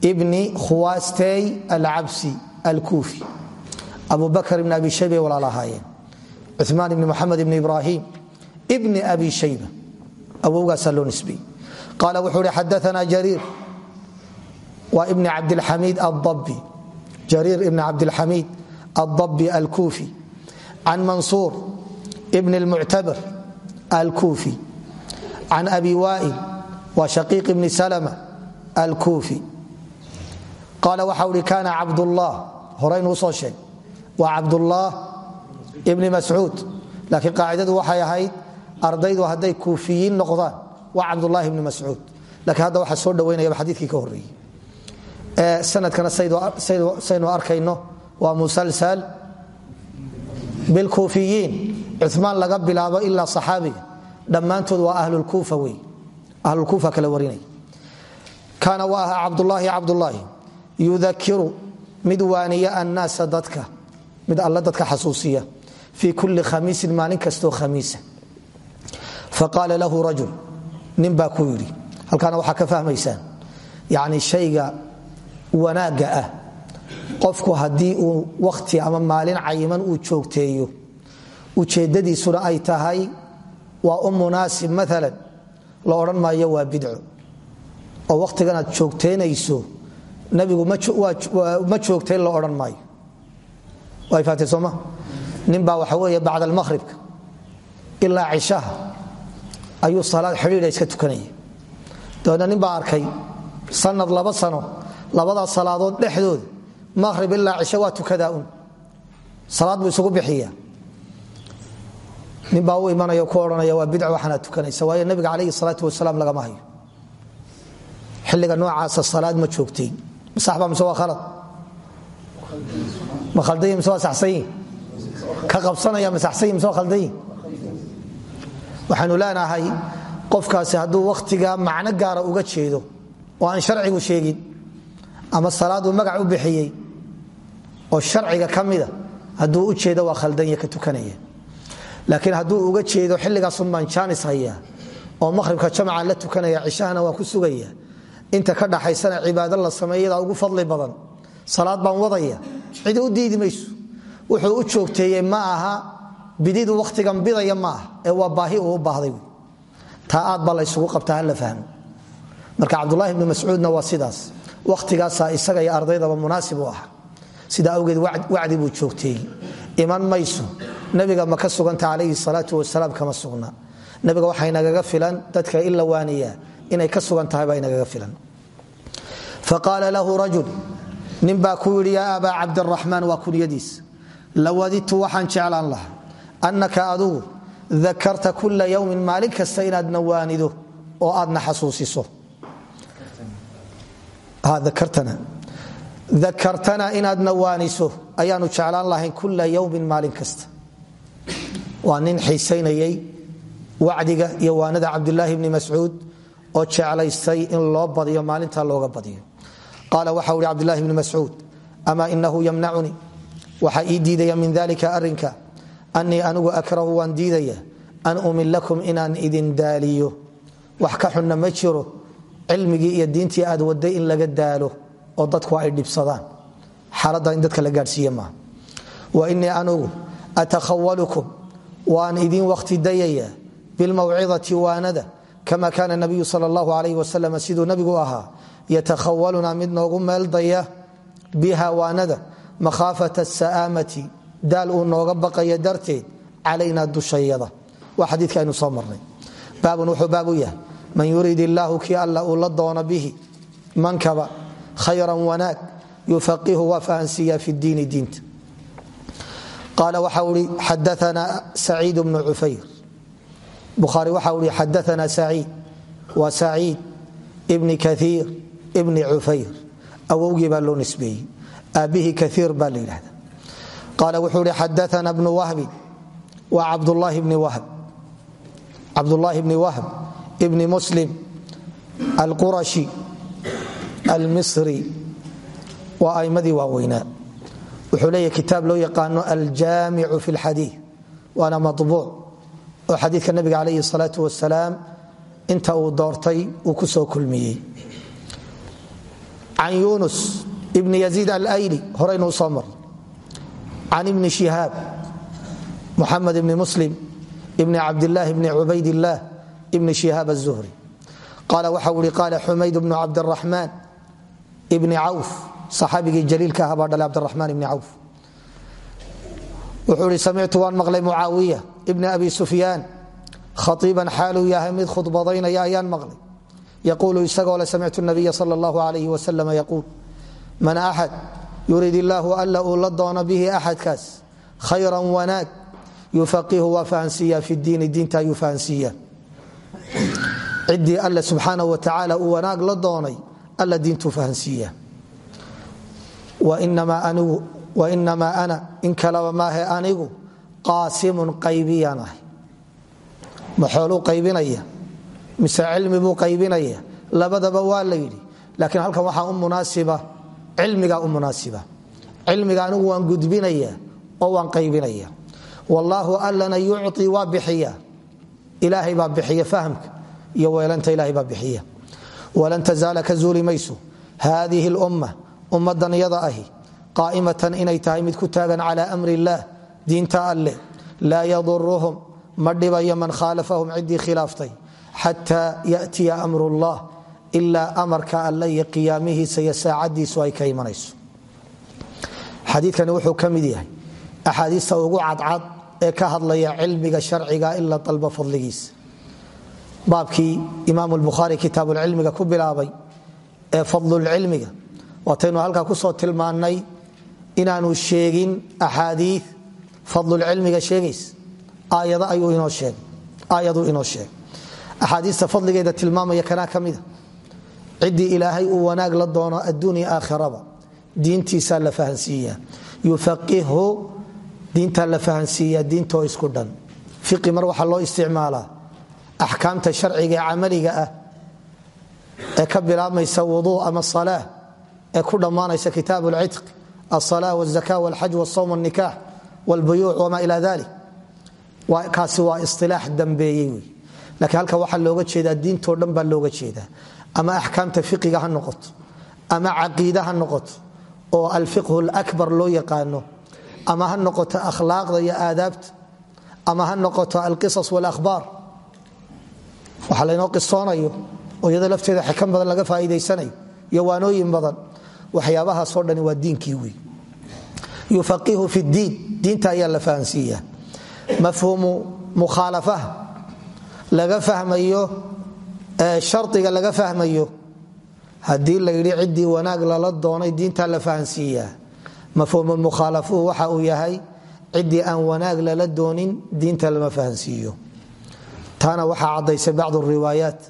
ibni khuwaastey alcabsi alkuufi. Abu bakr ibni abi shayba walaal ahaayeen. Cumaan ibni muxamed ibni ibrahim ibni abi shayba. Awowgaasaa loo nisbeeyey. Qaala wuxuu hi xadaana jariir. Waa ibni cabdilxamiid adabi jariir ibni cabdilxamiid الضب الكوفي عن منصور ابن المعتبر الكوفي عن أبي وائل وشقيق بن سلمة الكوفي قال وحول كان عبد الله هرين وصوشي وعبد الله ابن مسعود لكن قاعدته waxay ahayd ardaydu hadday kuufiyiin noqdaan waa cabdulahi ibni mascuud laakiin hadda waxaa soo dhaweynayaba xadiikii ka horreeyey sanadkana saynu arkayno waa musalsal bilkuufiyiin. Cumaan laga bilaabo ilaa saxaabiga dhammaantood waa ahlulkuufa wey. Ahlulkuufa kala warinaya kaana wa ahaa cabdulaahi cabdulaahi yudakiru mid waaniya annaasa dadka. Mid alla dadka xasuusiya. Fii kulli khamiisin maalin kastoo khamiisa. Faqaala lahu rajul. Nin baa ku yidhi. Halkaana waxaa ka fahmaysaan. Yacni shayga wanaagga ah qofku haddii uu wakhti ama maalin cayiman uu joogteeyo ujeeddadiisuna ay tahay waa u munaasib la odhan maayo waa bidco. oo wakhtigan aad joogteynayso nabigu ma joogtayn la odhan maayo. Way faatay sooma nin baa waxa weeye bacda almaqhribka ilaa cishaha ayuu salaad xidhiidha iska tukanaya dabeedna nin arkay sanad laba sano labadaas salaadood dhexdooda maqhrib ilaa cisho waa tukadaa un. Salaad isugu bixiyaa. Nin baa u imanaya ku odhanaya waa bidco waxaanaad tukanaysa waayo nabiga calayhi salaatu wasalaam lagama hayo. Xilliga noocaasa salaad ma joogtayn masaxba mise waa khalad? Ma khaldayin mise waa saxsanyin ka qabsanaya ma saxsanyin mise waa khaldayin waxaanu leenahay qofkaasi hadduu wakhtigaa macno gaara uga jeedo oo aan sharcigu sheegin ama salaaduu magac u bixiyey oo sharciga ka mida hadduu u jeedo waa khaldanya ka tukanaya. Laakiin hadduu uga jeedo xilligaasun baan jaanis hayaa oo maqhribka jamcan la tukanaya cishahana waan ku sugaya. Inta ka dhaxaysana cibaado la sameeyadaa ugu fadli badan. Salaad baan wadaya. Cidi u diidi wuxuu u joogteeyey ma aha bididu wakhtigan bidaya ma ee waa baahi uu baahday taa aad baa la qabtaa hala fahmo marka cabdulahi bni mascuudna waa sidaas. Wakhtigaasaa isaga iyo ardaydaba munaasib u ah sidaa awgeed wacdi buu joogteeyey iman mayso. Nabiga ma ka suganta calayhi salaatu wasalaam kama sugna. Nabiga waxaa inagaga filan dadka in la waaniyaa inay ka sugan tahay baa inagaga filan. Faqaala lahu rajul nin baa ku yidhi yaa abaa cabdiraxmaan waa kunyadiis. Lawadidtu waxaan jeclaan lahaa annaka adugu dakarta kula yowmin maalin kasta inaadna waanido oo aadna xasuusiso dakartana inaadna waaniso ayaanu jeclaan lahayn kula yowmin maalin kasta. Waa nin xiisaynayay wacdiga iyo waanada cabdulaahi bni mascuud oo jeclaystay in loo badiyo maalinta looga badiyo. Qaala waxa uhi cabdulahi bni mascuud ama inahu yamnacunii waxaa ii diidaya min dalika arinka anii anigu akrahu waan diidaya an umilakum inaan idin daaliyo. Wax ka xunna ma jiro cilmigii iyo oo dadku ay dhibsadaan. Xaalada in dadka la gaadhsiiye maaha. Wa inii anigu atakhawalukum waan idin wakhti dayaya bilmawcidati waanada kama kaana nabiyu sal allahu alayh wasalam siduu nabigu ahaa yatakhawaluna mid noogu meeldaya biha waanada makhaafata sa'aamati daal uu nooga baqaya darteed calayna dushayada. Waa xadiika aynu soo baabun wuxuu baab yahay man yuriid illaahu alla uu la doono bihi mankaba khayran wanaag yufaqihu waa fahansiiya fi diini diinta qaala waxa ui xadaana saciid bnu cufayr bukhaari waxa ui xadaana saciid waa saciid ibni kaiir ibni cufayr awowgii baa loo nisbeeyey aabbihii kaiir baa la yidhahda qaala wuxuu hi xadaana bnu wahbin waa cabdulaahi bni wahb cabdulaahi bni wahb ibni muslim alqurashi almisri waa aimmadii waaweynaa. Wuxuu leeyahy kitaab loo yaqaano aljaamicu fi lxadii waana mabuuc oo xadiidka nabiga calayhi salaatu wasalaam inta uu doortay uu ku soo kulmiyey. Can yunus ibni yaziid alayli horeynuu soo marnay. Can ibni shihaab muxamed ibni muslim ibni cabdilaahi bni cubaydillaah ibni shihaab azuhri qaala waxa ui qaala xumayd bnu cabdiraxmaan ibni cawf saxaabigii jaliilka aha baa dhalay cabdiraxmaan ibni cawf wuxuu ihi waan maqlay mucaawiya ibni abi sufyaan. Khaiiban xaaluu yahay mid khudbadaynaya ayaan maqlay. Yaquulu isagoo le samictu nabiya sal allahu alayh wasalam yaquul. Man axad yuriid illaahu alla la doono bihi axadkaas khayran wanaag yufaqihu waa fahansiiya fi diini diinta ayuu fahansiiya ciddii alle subxaana wa tacaala uu wanaag la doonay alla diintuu fahansiiya wainamaa ana in kalaba maahe anigu qaasimun qaybiyaan ahay ma xooluu qaybinaya mise cilmi buu qaybinaya labadaba waa la yidhi laakiin halkan waxaa u munaasiba cilmigaa u munaasiba. Cilmiga anigu waan gudbinaya oo waan qaybinaya. Wallaahu allana yucطi waa bixiya. Ilaahay baa bixiya fahamka iyo weelanta ilahay baa bixiya walan tazaala ka zuuli mayso haadihi lumma ummadan yada ahi qaa'imatan inay tahay mid ku taagan cala amri illaah diinta alleh laa yaduruhum ma dhibayo man khaalafahum ciddii khilaaftay xataa yatiya amrullah ilaa amarka alle iyo qiyaamihiisa iyo saacadiisu ay ka imanayso. Xadiikani wuxuu ka mid yahay axaadiista ugu baabkii imaam bukhaari kitaabucilmiga ku bilaabay ee fadlulcilmiga. Waataynu halkaa ku soo tilmaannay inaanu sheegin axaadii fadlulcilmiga sheegays aayaduu inoo sheegay. Axaadiista fadligeeda tilmaamaya kanaa ka mida ilaahay uu wanaag la doono adduunya aakhiraba diintiisaa la fahansiiyaa yufaqihu diintaa la fahansiiyaa diintoo isku dhan. Fiqi mar waxaa loo isticmaalaa axkaamta sharciga ee camaliga ah ee ka bilaabmaysa wuduu ama salaa ee ku dhammaanaysa kitaab lcitq alsala wazaka walxaj wsawm wnikaax wlbuyuuc wama ila dalik kaasi waa isilaax dambeeyey wey lakiin halka waxaa looga jeedaa diintoo dhan baa looga jeedaa. Ama axkaamta fiqiga ha noqoto ama caqiida ha noqoto oo alfiqhu lakbar loo yaqaano ama ha noqoto akhlaaqda iyo aadaabta ama ha noqoto alqisas walahbaar waxa laynoo qisoonayo oo iyada lafteeda xikan badan laga faaiidaysanayo iyo waanooyin badan waxyaabahaasoo dhani waa diinkii wey yufaqihu fi diin diinta ayaa la fahansiiyaa mafhuumu mukhaalafaha laga fahmayo shardiga laga fahmayo. Haddii la yidhi ciddii wanaag lala doonay diintaa la fahansiiyaa mafhuumulmukhaalafuhu waxa uu yahay ciddii aan wanaag lala doonin diinta lama fahansiiyo taana waxaa caddaysay bacdu riwaayaat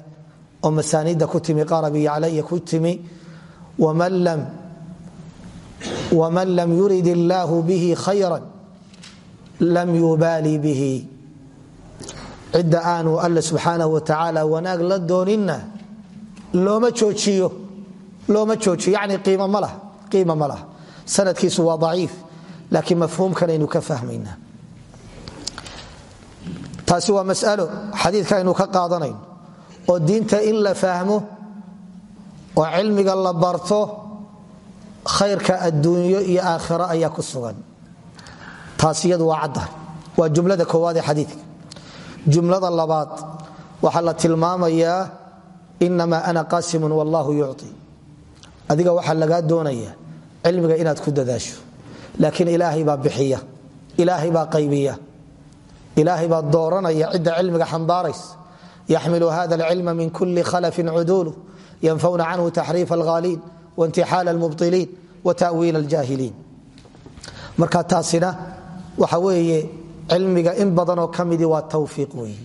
oo masaaniidda ku timi qarabi yaclaya ku timi waman lam yurid illaahu bihi khayra lam yubaali bihi. Cidda aanu alle subxaanahu wa tacaala wanaag la dooninna looma joojiyo looma joojiyo. Laha qiima ma laha. Sanadkiisu waa daciif laakiin mafhuumkanaynu ka fahmaynaa taasi waa masalo xadiidka aynu ka qaadanayno oo diinta in la fahmo oo cilmiga la barto khayrka adduunyo iyo aakhiro ayaa ku sugan. Taas waa cadda. Waa jumlada koowaad ee xadiidka. Jumlada labaad waxaa la tilmaamayaa inamaa ana qaasimun wallahu yucطi adiga waxaa lagaa doonaya cilmiga inaad ku dadaasho. Laakiin ilaahay baa bixiya. Ilaahay baa qaybiya ilaahay baa dooranaya cidda cilmiga xambaarays yaxmilu hada alcilma min kuli khalafin cuduulu yanfawna canhu taxriif alghaaliin waintixaal almubطiliin wa ta'wiil aljaahiliin marka taasina waxa weeye cilmiga in badanoo ka midii waa tawfiiq weeye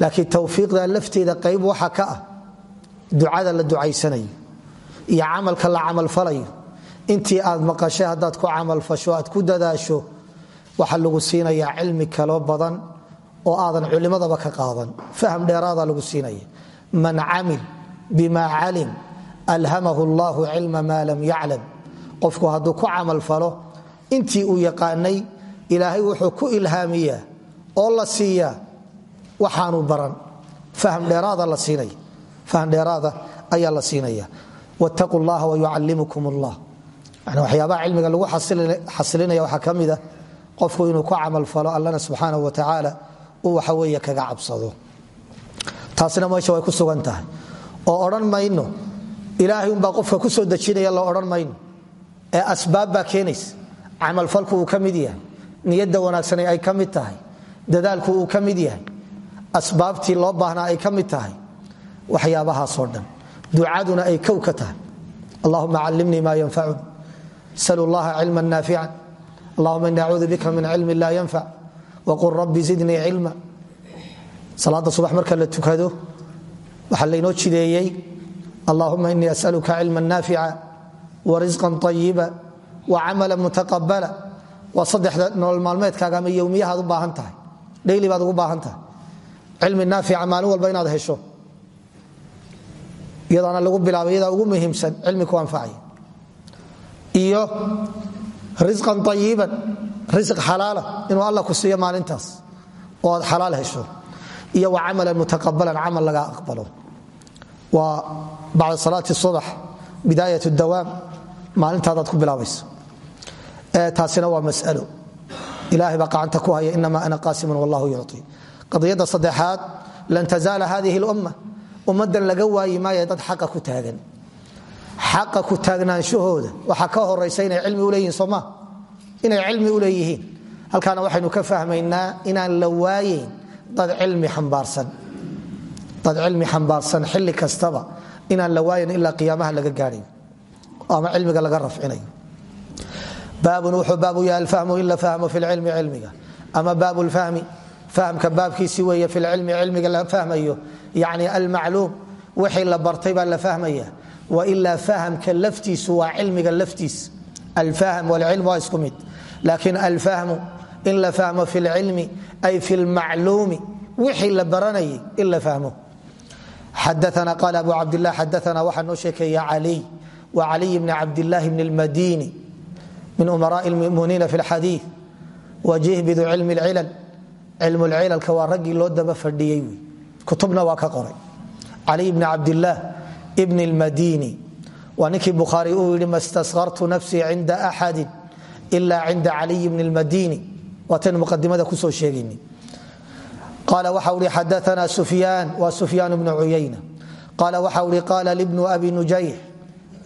laakiin tawfiiqda lafteeda qayb waxa ka ah la ducaysanayo iyo camalka la camalfalayo intii aad maqashay haddaad ku camalfasho aad ku dadaasho waxaa lagu siinayaa cilmi kaloo badan oo aadan culimadaba ka qaadan. Faham dheeraada lagu siinaya man camil bima calim alhamahu allahu cilma maa lam yaclam. Qofku hadduu ku camalfalo intii uu yaqaanay ilaahay wuxuu ku ilhaamiyaa oo la siiyaa waxaanu baran. Faham dheeraada la siinaya faham dheeraada ayaa la siinaya. Wattaquu llaha wayucallimukum allah yani waxyaabaha cilmiga lagu xasilinaya waxaa ka qofku inuu ku camalfalo allana subxaanahu wa tacaala uu waxa weeye kaga cabsado. Taasina meesha way ku sugan tahay. Oo odhan mayno ilaahay umbaa qofka ku soo dejinaya la odhan mayno. Ee asbaab baa keenaysa. Camalfalku uu ka yahay. Niyadda wanaagsana ay ka mid tahay. Dadaalku uu ka yahay. Asbaabtii loo baahnaa ay ka mid tahay. Waxyaabahaasoo dhan. Ducaduna ay kow ka tahay. Allahuma callimnii maa yanfacuni salu llaha cilman naafican allahuma ini acuudu bika min cilmi laa yanfac waqul rabbi zidnii cilma salaada subax marka la tukado waxaa laynoo jideeyey allahuma inii asaluka cilma naafica warisqan ayiba wacamala mutaqabala waa saddexda nolol maalmeedkaaga ama yowmiyahaad u baahan tahay dhayli baad ugu baahan tahay. Cilmi naafica maalin walba inaad hesho. Iyadaana lagu bilaabay iyadaa ugu muhiimsan cilmi ku anfacaya. Iyo risqan ayiban risq xalaala inuu alla ku siiyo maalintaas oo aad hesho iyo wa camalan mutaqabalan camal laga aqbalo. Waa bacda salaati subax bidaayat dawaam maalintaadaad ku bilaabayso taasina waa masalo. Ilahay baa gacanta ku haya inama ana qaasimun wallahu yuci qadiyadda saddexaad lan tazaala hadihi lumma. Ummaddan laga waayi dad xaqa ku taagan xaqa ku taagnaanshahooda waxaa ka horaysa inay cilmi uleeyihin soma inay cilmi u leeyihiin. Halkaana waxaynu ka fahmaynaa inaan la waayeyn dad cilmi xambaarsan. Xilli kastaba inaan la waayan ilaa qiyaamaha laga gaadhayo ama cilmiga laga rafcinayo. Baabun wuxuu baabu yahay alfahmu in la fahmo fi lcilmi cilmiga. Ama baabu lfahmi fahmka baabkiisi weeye fi lcilmi cilmiga la fahmayo. Yacni almacluum wixii la bartay baa la fahmaya wailaa fahamka laftiisu waa cilmiga laftiis. Alfahm walcilm waa isku mid. Laakiin alfahmu in la fahmo fi lcilmi ay fi lmacluumi wixii la baranayay in la fahmo. Xadaana abu cabdilah xadaana waxaa noo sheekeeya caliy wa caliy bni cabdillahi bni lmadini min umaraai lmuminiina fi lxadii wajihbidu cilmi lcilal cilmu lcilalka waa raggii loo daba fadhiyey kutubna waa ka qoray. Caliy bni cabdillaah bn اlmadini waa ninkii bukhaari uu yidhi ma staskartu nafsii cinda axadi ila cinda caliy bn اlmadini waataynu muqadimada ku soo sheegayni. Qaala waxa ui xadaana sufyaan. Wa sufyaan bnu cuyayna qaala waxa ui qaala libnu abi nujayx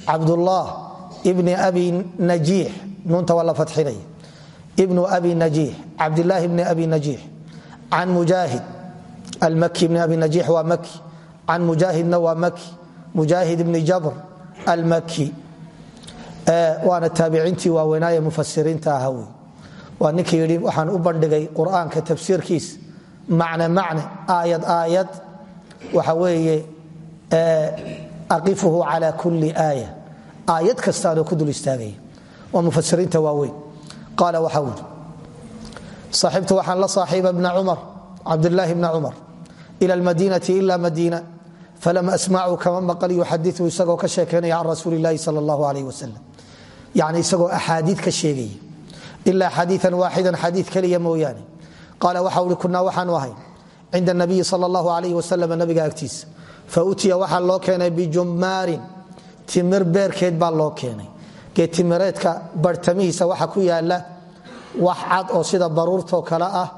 cabdullah bni abi najiix nuunta waa la fadxinaya abi najiix cabdilaahi bni abi najiix can mujaahid almaki bni abi najiix waa maki can mujaahidna waa maki mujaahid bni jabr almaki waana taabiciintii waaweynaaye mufasiriinta aha wey. Waa ninkii yidhi waxaan u bandhigay qur'aanka tafsiirkiis macne macne aayad aayad. Waxa weeye aqifuhu cala kulli aaya. Aayad kastaanoo ku dul istaagaya waa mufasiriinta waaweyn. Qaala waxa ui saaxibtu waxaan la saaxiiba bna cumar cabdilaahi bna cumar ila almadiinati ila madiina falam asmacu kama maqal yuxadiu isagoo ka sheekeynaya can rasuuli lahi sal اllahu alayh wasalam yani isagoo axaadii ka sheegaya ilaa xadiian waaxidan xadii keliya mooyaane qaala waxa ui kunaa waxaanu ahay cinda nabiyi sal اllahu alayh wasalam nabiga agtiisa fautiya waxaa loo keenay bijumaarin timir beerkeed baa loo keenay geetimireedka bartamihiisa waxa ku yaalla wax cad oo sida baruurtoo kale ah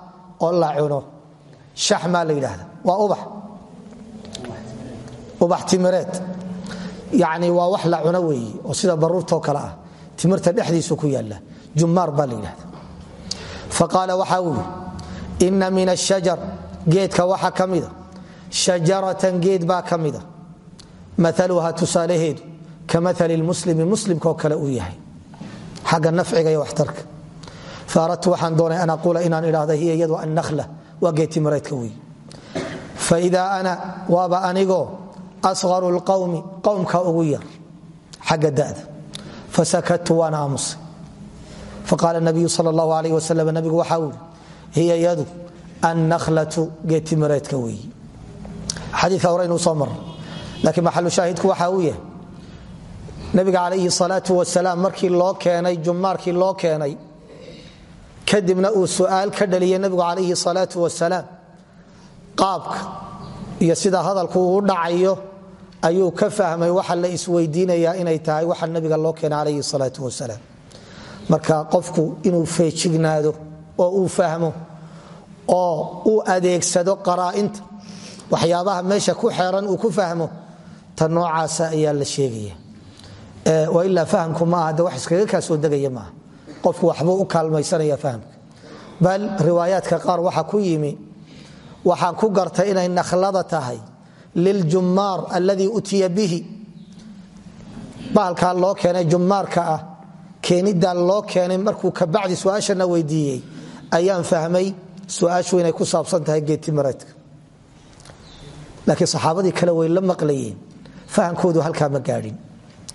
ubax timireed yani waa wax la cuno weeye oo sida baruurtoo kale ah. Timirta dhexdiisu ku yaalla jumaar baa la yidhahda faqaala ina min ashajar geedka waxa ka shajaratan geed baa ka mida. Maaluha tusaalaheedu ka maali lmuslimi muslimkaoo kale uu yahay. Xagga nafciga iyo waxtarka. Faaradtu waxaan doonay an aquula inaan idhaahda hiya iyadu annahla waa geedtimireedka wey faida ana waaba anigoo asqaru lqawmi qowmka ugu yar xagga da'da. Fasakadtu waan aamusay. Faqaala nabiyu sal اllahu alayh wasalam nabigu waxa uu hiya yadu annakhlatu geedtimireedka weeyi. Xadiika horeynuu soo marray laakiin maxalu shaahidku waxa uu yahay nabiga calayhi salaau wasalaam markii loo keenay jumaarkii loo keenay kadibna uu su'aal ka dhaliyay nabigu calayhi salaau wasalaam qaabka iyo sida hadalku uu dhacayo ayuu ka fahmay waxa la isweydiinayaa inay tahay waxa nabiga loo keenay calayhi salaau wasalaam. Marka qofku inuu feejignaado oo uu fahmo oo uu adeegsado qaraa'inta waxyaabaha meesha ku xeeran uu ku fahmo ta noocaasa ayaa la sheegaya. Ilaa fahamku ma aha de wax iskaga kaa soo degaya maaha qofku waxbuu u kaalmaysanaya fahamka. Bal riwaayaadka qaar waxa ku yimi waxaan ku gartay inay nakhlada tahay liljummaar alladii utiya bihi bahalkaa loo keenay jummaarka ah keenidaa loo keenay markuu kabacdi su'aashana weydiiyey ayaan fahmay su'aashu inay ku saabsan tahay geetimireedka laakiin saxaabadii kale way la maqlayeen fahamkoodu halkaa ma gaadhin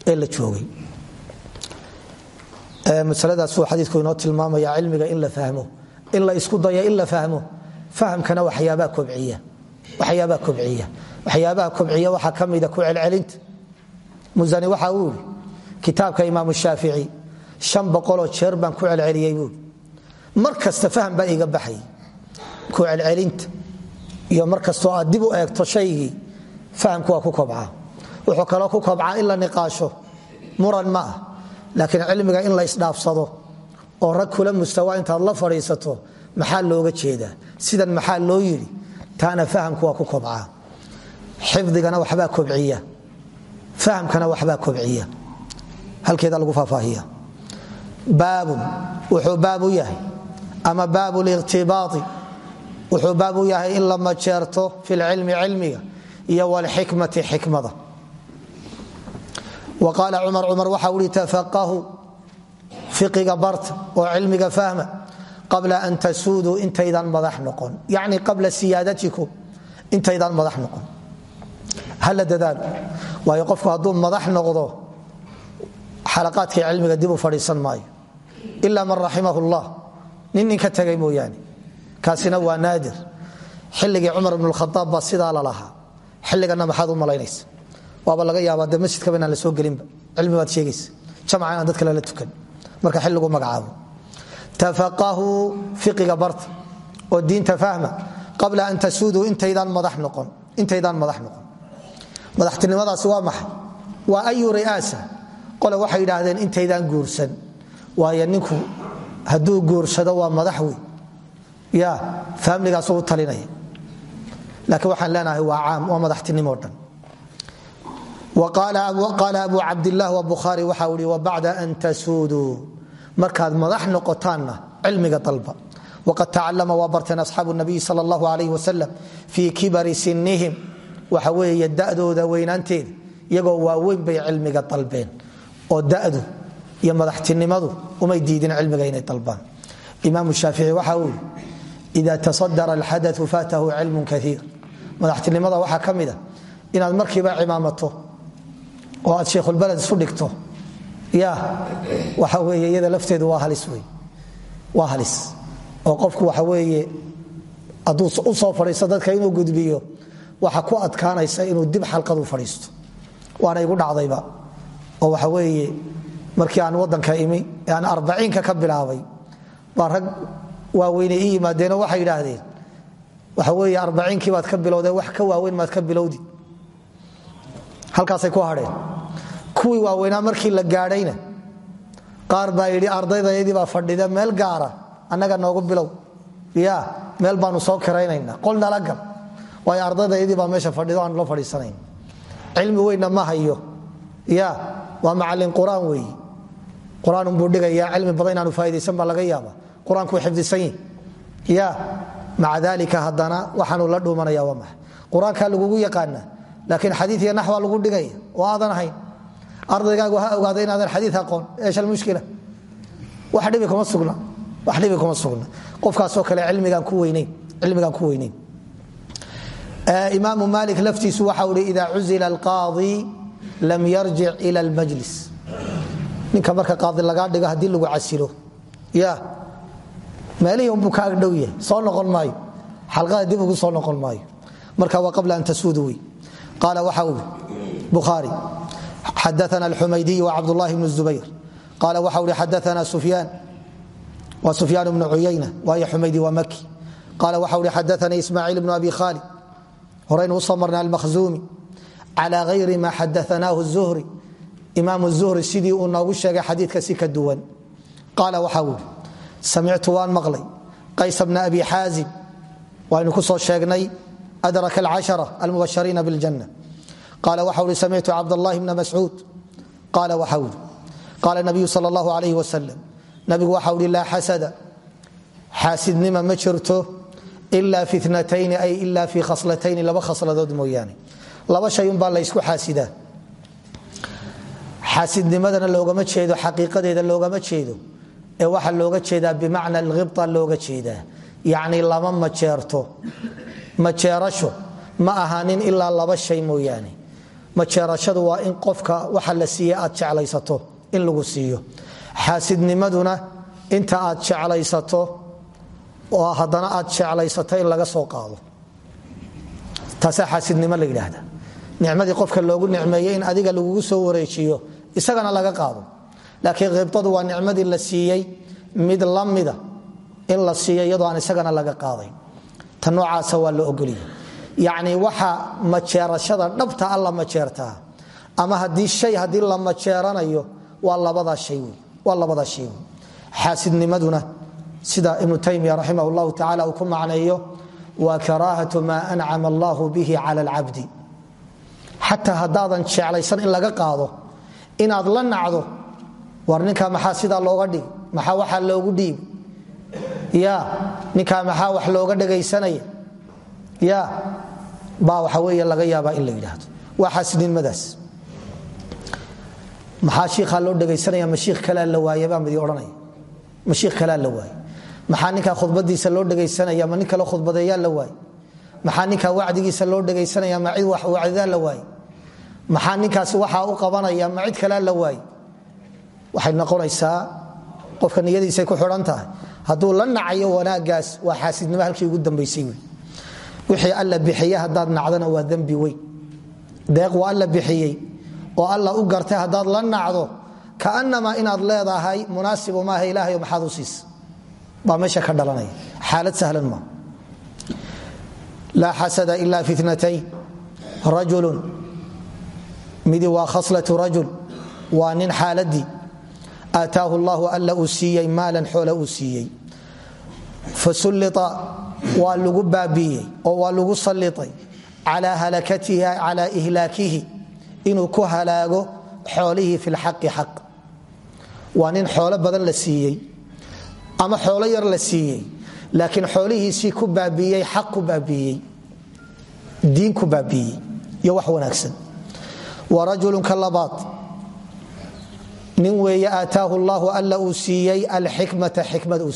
ee la joogay masaladaasuu xadiidku inoo tilmaamaya cilmiga in la fahmo in la isku dayo in la fahmo fahamkana waxyaabaa waxyaabaa kobciya. Waxyaabaha kobciya waxaa ka ku celcelinta. Musani waxa uu yidhi kitaabka imaamu shaafici shan boqoloo jeer baan ku celceliyey buui mar kasta baa iga baxay ku celcelinta iyo mar aad dib u eegto shaygii fahamku waa ku kobcaa. Wuxuu kaloo ku kobcaa in niqaasho muran ma ah laakiin cilmiga in la isdhaafsado oo rag kula mustawa intaad la fadhiisato maxaa looga jeedaa? Sidan maxaa loo yidhi taana fahamku waa ku kobcaa. Xifdigana waxbaa kobciya. Fahamkana waxbaa kobciya. Halkeeda lagu faahfaahiya. Baabun wuxuu baab u yahay. Ama baabu liqtibaai wuxuu baab u yahay in la majeerto fi lcilmi cilmiga iyo wlxikmati xikmada. Wa qaala cumar cumar waxa uhi tafaqahu fiqiga barta oo cilmiga fahma qabla an tasuuduu intaydaan madax noqon. Yacni qabla siyaadatikum intaydaan madax noqon. Hala dadaalo waayo qofku hadduu madax noqdo xalaqaadkii cilmiga dib u fadhiisan maayo. Man raximahu llah nin nin ka tegay mooyaane. Kaasina waa naadir. Xilligii cumar ibn khaaab baa sidaa la lahaa. Xilligana maxaad u malaynaysa? Waaba laga yaabaa de masjidkaba inaan la soo gelinba. Cilmi baad sheegaysa. Jamaca inaan dadka lala tukan. Marka xilligu magacaabo tafaqahuu fiqiga barta oo diinta fahma qabla an tasuuduu intaydaan madax noqon madaxtinimadaasi waa maxay waa ayu ri'aasa qole waxay yidhaahdeen intaydaan guursan waayo ninku hadduu guursado waa madax wey ya faamligaasu u talinaya. Laakiin waxaan leenahay waa caam waa madaxtinimo dhan. Qaala abu cabdilah wbukhaari waxau i wabacda an tasuuduu markaad madax noqotaanna cilmiga dalba. Waqad tacalama waa barteen asxaabu nabiyi sal allahu alayh wasalam fii kibari sinihim waxa weeye dadooda weynaanteeda iyagoo waaweyn bay cilmiga dalbeen. Oo dadu iyo madaxtinimadu umay diidin cilmiga inay dalbaan. Imaam shaafici waxa uu yii ida tasadara alxadau faatahu cilmu kaiir madaxtinimada waxaa ka inaad markiiba cimaamato oo aad sheikhulbaled isu dhigto ya waxa weeye iyada lafteedu waa halis wey waa halis. Oo qofku waxa weeye hadduu u soo fadhiisto dadka inuu gudbiyo waxa ku adkaanaysa inuu dib xalqadu fadhiisto. Waana igu dhacdayba. Oo waxa weeye markii aan wadanka imi aan arbaciinka ka bilaabay baa rag waaweyne ii yimaadeenoo waxay yidhaahdeen waxa weeye arbaciinkii baad ka bilowdee wax ka waaweyn maad ka bilowdi halkaasay ku hadheen kuwii waaweynaa markii la gaadhayna. Qaar baa yidhi ardaydayadii baa fadhida meel gaara annaga noogu bilow. Ya meel baanu soo kiraynayna qol nala gal waayo ardaydayadii baa meesha fadhido aanu la fadhiisanayn. Cilmi weynna ma hayo. Ya waa macallin qur'aan weeye qur'aan unbuu dhigayaa cilmi badan inaanu faa'idaysan baa laga yaaba qur'aankuu xifdisan yihi ya maca dalika haddana waxaanu la dhuumanaya waa maxay qur'aankaa lagugu laakiin xadii iyo lagu dhigaya oo aadan ardaygaagu ha ogaada inaadan xadii aqoon. Eesh almushkila wax dhibi kuma sugna. Qofkaasoo kale cilmigaan ku weyneyn. Imaamu maalik laftiisu waxau hi ida cuzila alqaadi lam yarjic ila almajlis. Ninka marka qaadi lagaa dhigo haddii lagu casilo ya meelihii unbuu ka yahay. Soo noqon maayo. Xalqada dib ugu soo noqon maayo. Marka waa qabla an tasuudu wey qaala waxa ui bukhaari xadaana alxumaydiy wcabdulahi bnu zubayr qaala waxa uhi xadaana sufyaan wa sufyaan bnu cuyayna waayo xumaydi waa maki qaala waxa uhi xadaana ismaaciil bnu abi khaalid horaynu u soo marnay almakhzuumi cala hayri ma xadaanaahu zuhri imaam zuhri sidii uu noogu sheegay xadiidka si ka duwan qaala waxa ui samictu waan maqlay qays bna abi xaazim waynu ku soo sheegnay adraka alcashara almubashariina biاljanna qaala waxa uhi samictu cabdاllahi bna mascuud qaala waxa uhi qaala nabiyu sal اllahu alayh wasalam nabigu waxa uhi laa xasada xaasidnima ma jirto ila fi natayni ay ila fi khaslatayni laba khasladood mooyaane laba shay unbaa la ysku xaasidaa xaasidnimadana loogama jeedo xaqiiqadeeda loogama jeedo ee waxa looga jeedaa bimacna alkhibta looga jeedaa yacni lama majeerto majeerasho ma ahaanin ilaa laba shay mooyaane majeerashadu waa in qofka waxa la siiye aad jeclaysato in lagu siiyo. Xaasidnimaduna inta aad jeclaysato oo haddana aad jeclaysato laga soo qaado. Taasaa xaasidnimo la yidhaahda. Nicmadii qofka loogu nicmeeyey in adiga lagugu soo wareejiyo isagana laga qaado. Laakiin khibtadu waa nicmadii la siiyey mid lamida in la siiyo iyadoo aan isagana laga qaaday. Ta noocaasa waa la ogoliyay yacni waxa majeerashada dhabta alla majeertaa ama haddii shay haddii la majeeranayo waa labadaa shay xaasidnimaduna sida ibnu taymiya raximah llahu uu ku macneeyo waa karaahatu maa ancama allahu bihi cala alcabdi xataa haddaadan jeclaysan in laga qaado inaad la nacdo war ninkaa maxaa sidaa looga dhigi maxaa waxaa loogu dhiibi ya ninkaa maxaa wax looga dhagaysanaya? Ya baa waxa weeye laga yaabaa in la yidhaahdo. Waa xaasidnimadaas maxaa shiikhaa loo dhagaysanaya? Ma shiikh la waaye baa midi odhanaya. Ma la waaye maxaa ninkaa khudbadiisa loo dhagaysanaya? Ma nin kale khudbadeeyaa la waaye maxaa ninkaa wacdigiisa loo dhagaysanaya? Ma cid wax wacdidaa la waaye maxaa ninkaasi waxaa u qabanaya? Ma cid kalea la waaye waxay noqonaysaa qofka niyadiisay ku xidhan tahay. Hadduu la nacayo wanaagaas waa xaasidnimo halkii ugu dambaysay wey wixii alla bixiye haddaad nacdana waa dembi weyn. Deeq waa alla bixiyey oo alla u gartay haddaad la nacdo kaanamaa inaad leedahay munaasibu maaha ilaahayo maxaad u siisa baa meesha ka dhalanaya. Xaalad sahlan maa laa xasada ila fi natayn rajulun. Midi waa khaslatu rajul. Waa nin xaaladii aataahu llahu alla uu siiyey maalan xoole uu siiyey. Fasullia waa lagu baabiiyey oo waa lagu saliay calaa halakatihi calaa ihlaakihi inuu ku halaago xoolihii fi lxaqi xaq. Waa nin xoolo badan la siiyey ama xoolo yar la siiyey laakiin xoolihiisii ku baabiiyey xaq ku baabiiyey diin ku baabiiyey iyo wax wanaagsan. Wa rajulunka labaad nin weeye aataahu llahu alla uu siiyey alxikmata xikmad uu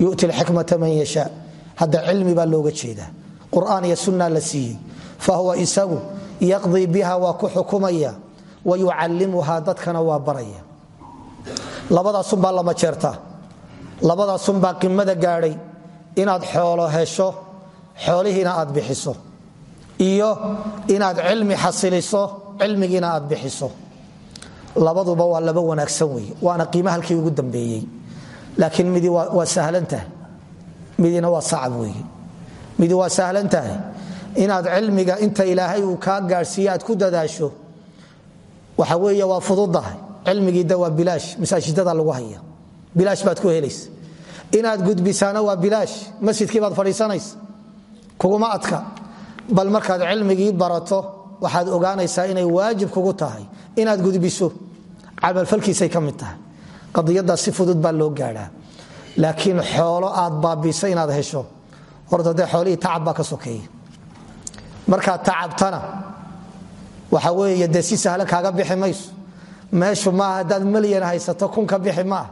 yuti lxikmata man yashaa hadda cilmi baa looga jeedaa. Qur'aan iyo sunna la siiyey. Fahuwa isagu yaqdii biha waa ku xukumaya wa yucallimuhaa dadkana waa baraya. Labadaasunbaa lama jeertaa labadaasunbaa qimada gaadhay. Inaad xoolo hesho xoolihiina aad bixiso. Iyo inaad cilmi xasiliso cilmigiina aad bixiso. Labaduba waa laba wanaagsan wey waana qiima halkii ugu dambeeyey laakiin midi waa sahlantahay midina waa sacab wey midi waa sahlan tahay. Inaad cilmiga inta ilaahay uu kaa gaadhsiiye aad ku dadaasho waxa weeye waa fududahay cilmigiida waa bilaash. Masaajidada lagu haya bilaash baad ku helaysa. Inaad gudbisaana waa bilaash. Masjidkii baad fadhiisanaysa. Kuguma adka. Bal markaad cilmigii barato waxaad ogaanaysaa inay waajib kugu tahay. Inaad gudbiso. Camalfalkiisay ka mid tahay qadiyadaas si fudud baa loo gaadhaa. Laakiin xoolo aad baabisa inaad hesho. Horta dee xoolihii tacab ka sokeeya markaad tacabtana waxa weeye dee si sahlan kaaga bixi meeshu maaha haddaad malyan haysato kun ka bixi maaha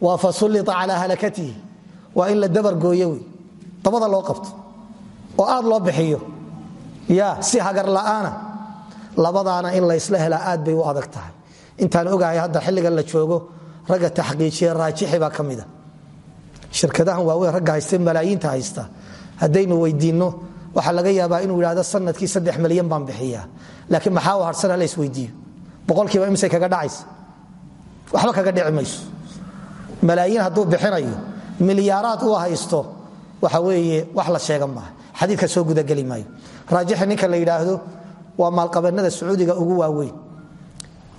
waa fasullia calaa halakatihi. Waa in la dabargooyo wey. Dabada loo qabto. Oo aad loo bixiyo. Ya si hagar la'aana. Labadaana in laysla helaa aad bay u adag tahay. Intaan ogahay hadda xilligan la joogo ragga taxqiijiye raajixi baa ka mida shirkadahan waaweyn ragga haysta malaayiinta haysta. Haddaynu weydiinno waxaa laga yaabaa inuu yidhahdo sannadkii saddex milyan baan bixiyaa. Laakiin maxaa u harsan hala isweydiiyo? Boqolkiiba imise kaga dhacaysa? Waxba kaga dhici malaayiin hadduu bixinayo milyaaraad uu haysto waxa weeye wax la sheega maaha. Xadiidka soo gudageli maayo. Raajixi ninka la yidhaahdo waa maalqabanada sacuudiga ugu waaweyn.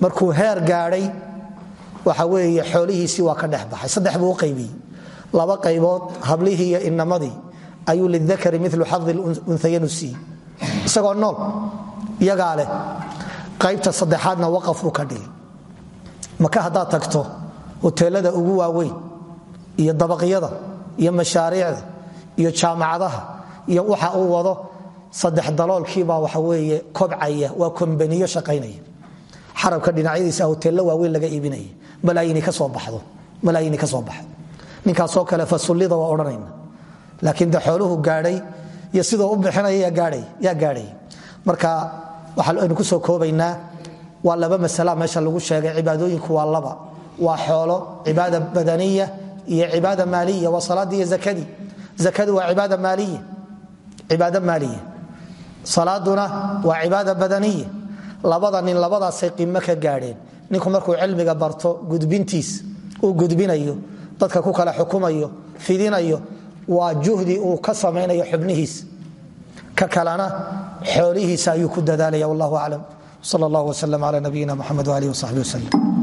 Markuu heer gaadhay waxa weeye xoolihiisii waa ka dhex saddex buu u laba qaybood hablihii iyo inamadii ayuu lidakari milu xadi unhayan u siiyey. Isagoo nool iyagaa qaybta saddexaadna waqafuu ka dhigay. Maka haddaad tagto hoteelada ugu waaweyn iyo dabaqyada iyo mashaariicda iyo jaamacadaha iyo waxa uu wado saddex daloolkiibaa waxa weeye kobcaya waa kombaniyo shaqaynaya xarabka dhinacyadiisa hoteello waaweyn laga iibinaya malaayini ka soo baxdo. Ninkaasoo kale fasullida waa odhanayna laakiin de xooluhu gaadhay iyo sidoo u bixinaya yaa gaadhay marka waxaaynu ku soo koobaynaa waa laba masala meesha lagu sheegay. Cibaadooyinku waa laba. Waa xoolo cibaada badaniya iyo cibaada maaliya. Waa salaadii iyo zakadii zakadu waa cibaado maaliya. Salaaduna waa cibaada badaniya labada nin labadaasay qiimo ka gaadheen. Ninku markuu cilmiga barto gudbintiis uu gudbinayo dadka ku kala xukumayo fidinayo waa juhdi uu ka samaynayo xubnihiis. Ka kalena xoolihiisa ayuu ku dadaalaya wallahu aclam. Sal allah wslm cla nabiyina mxamed walih wsaxbi wslm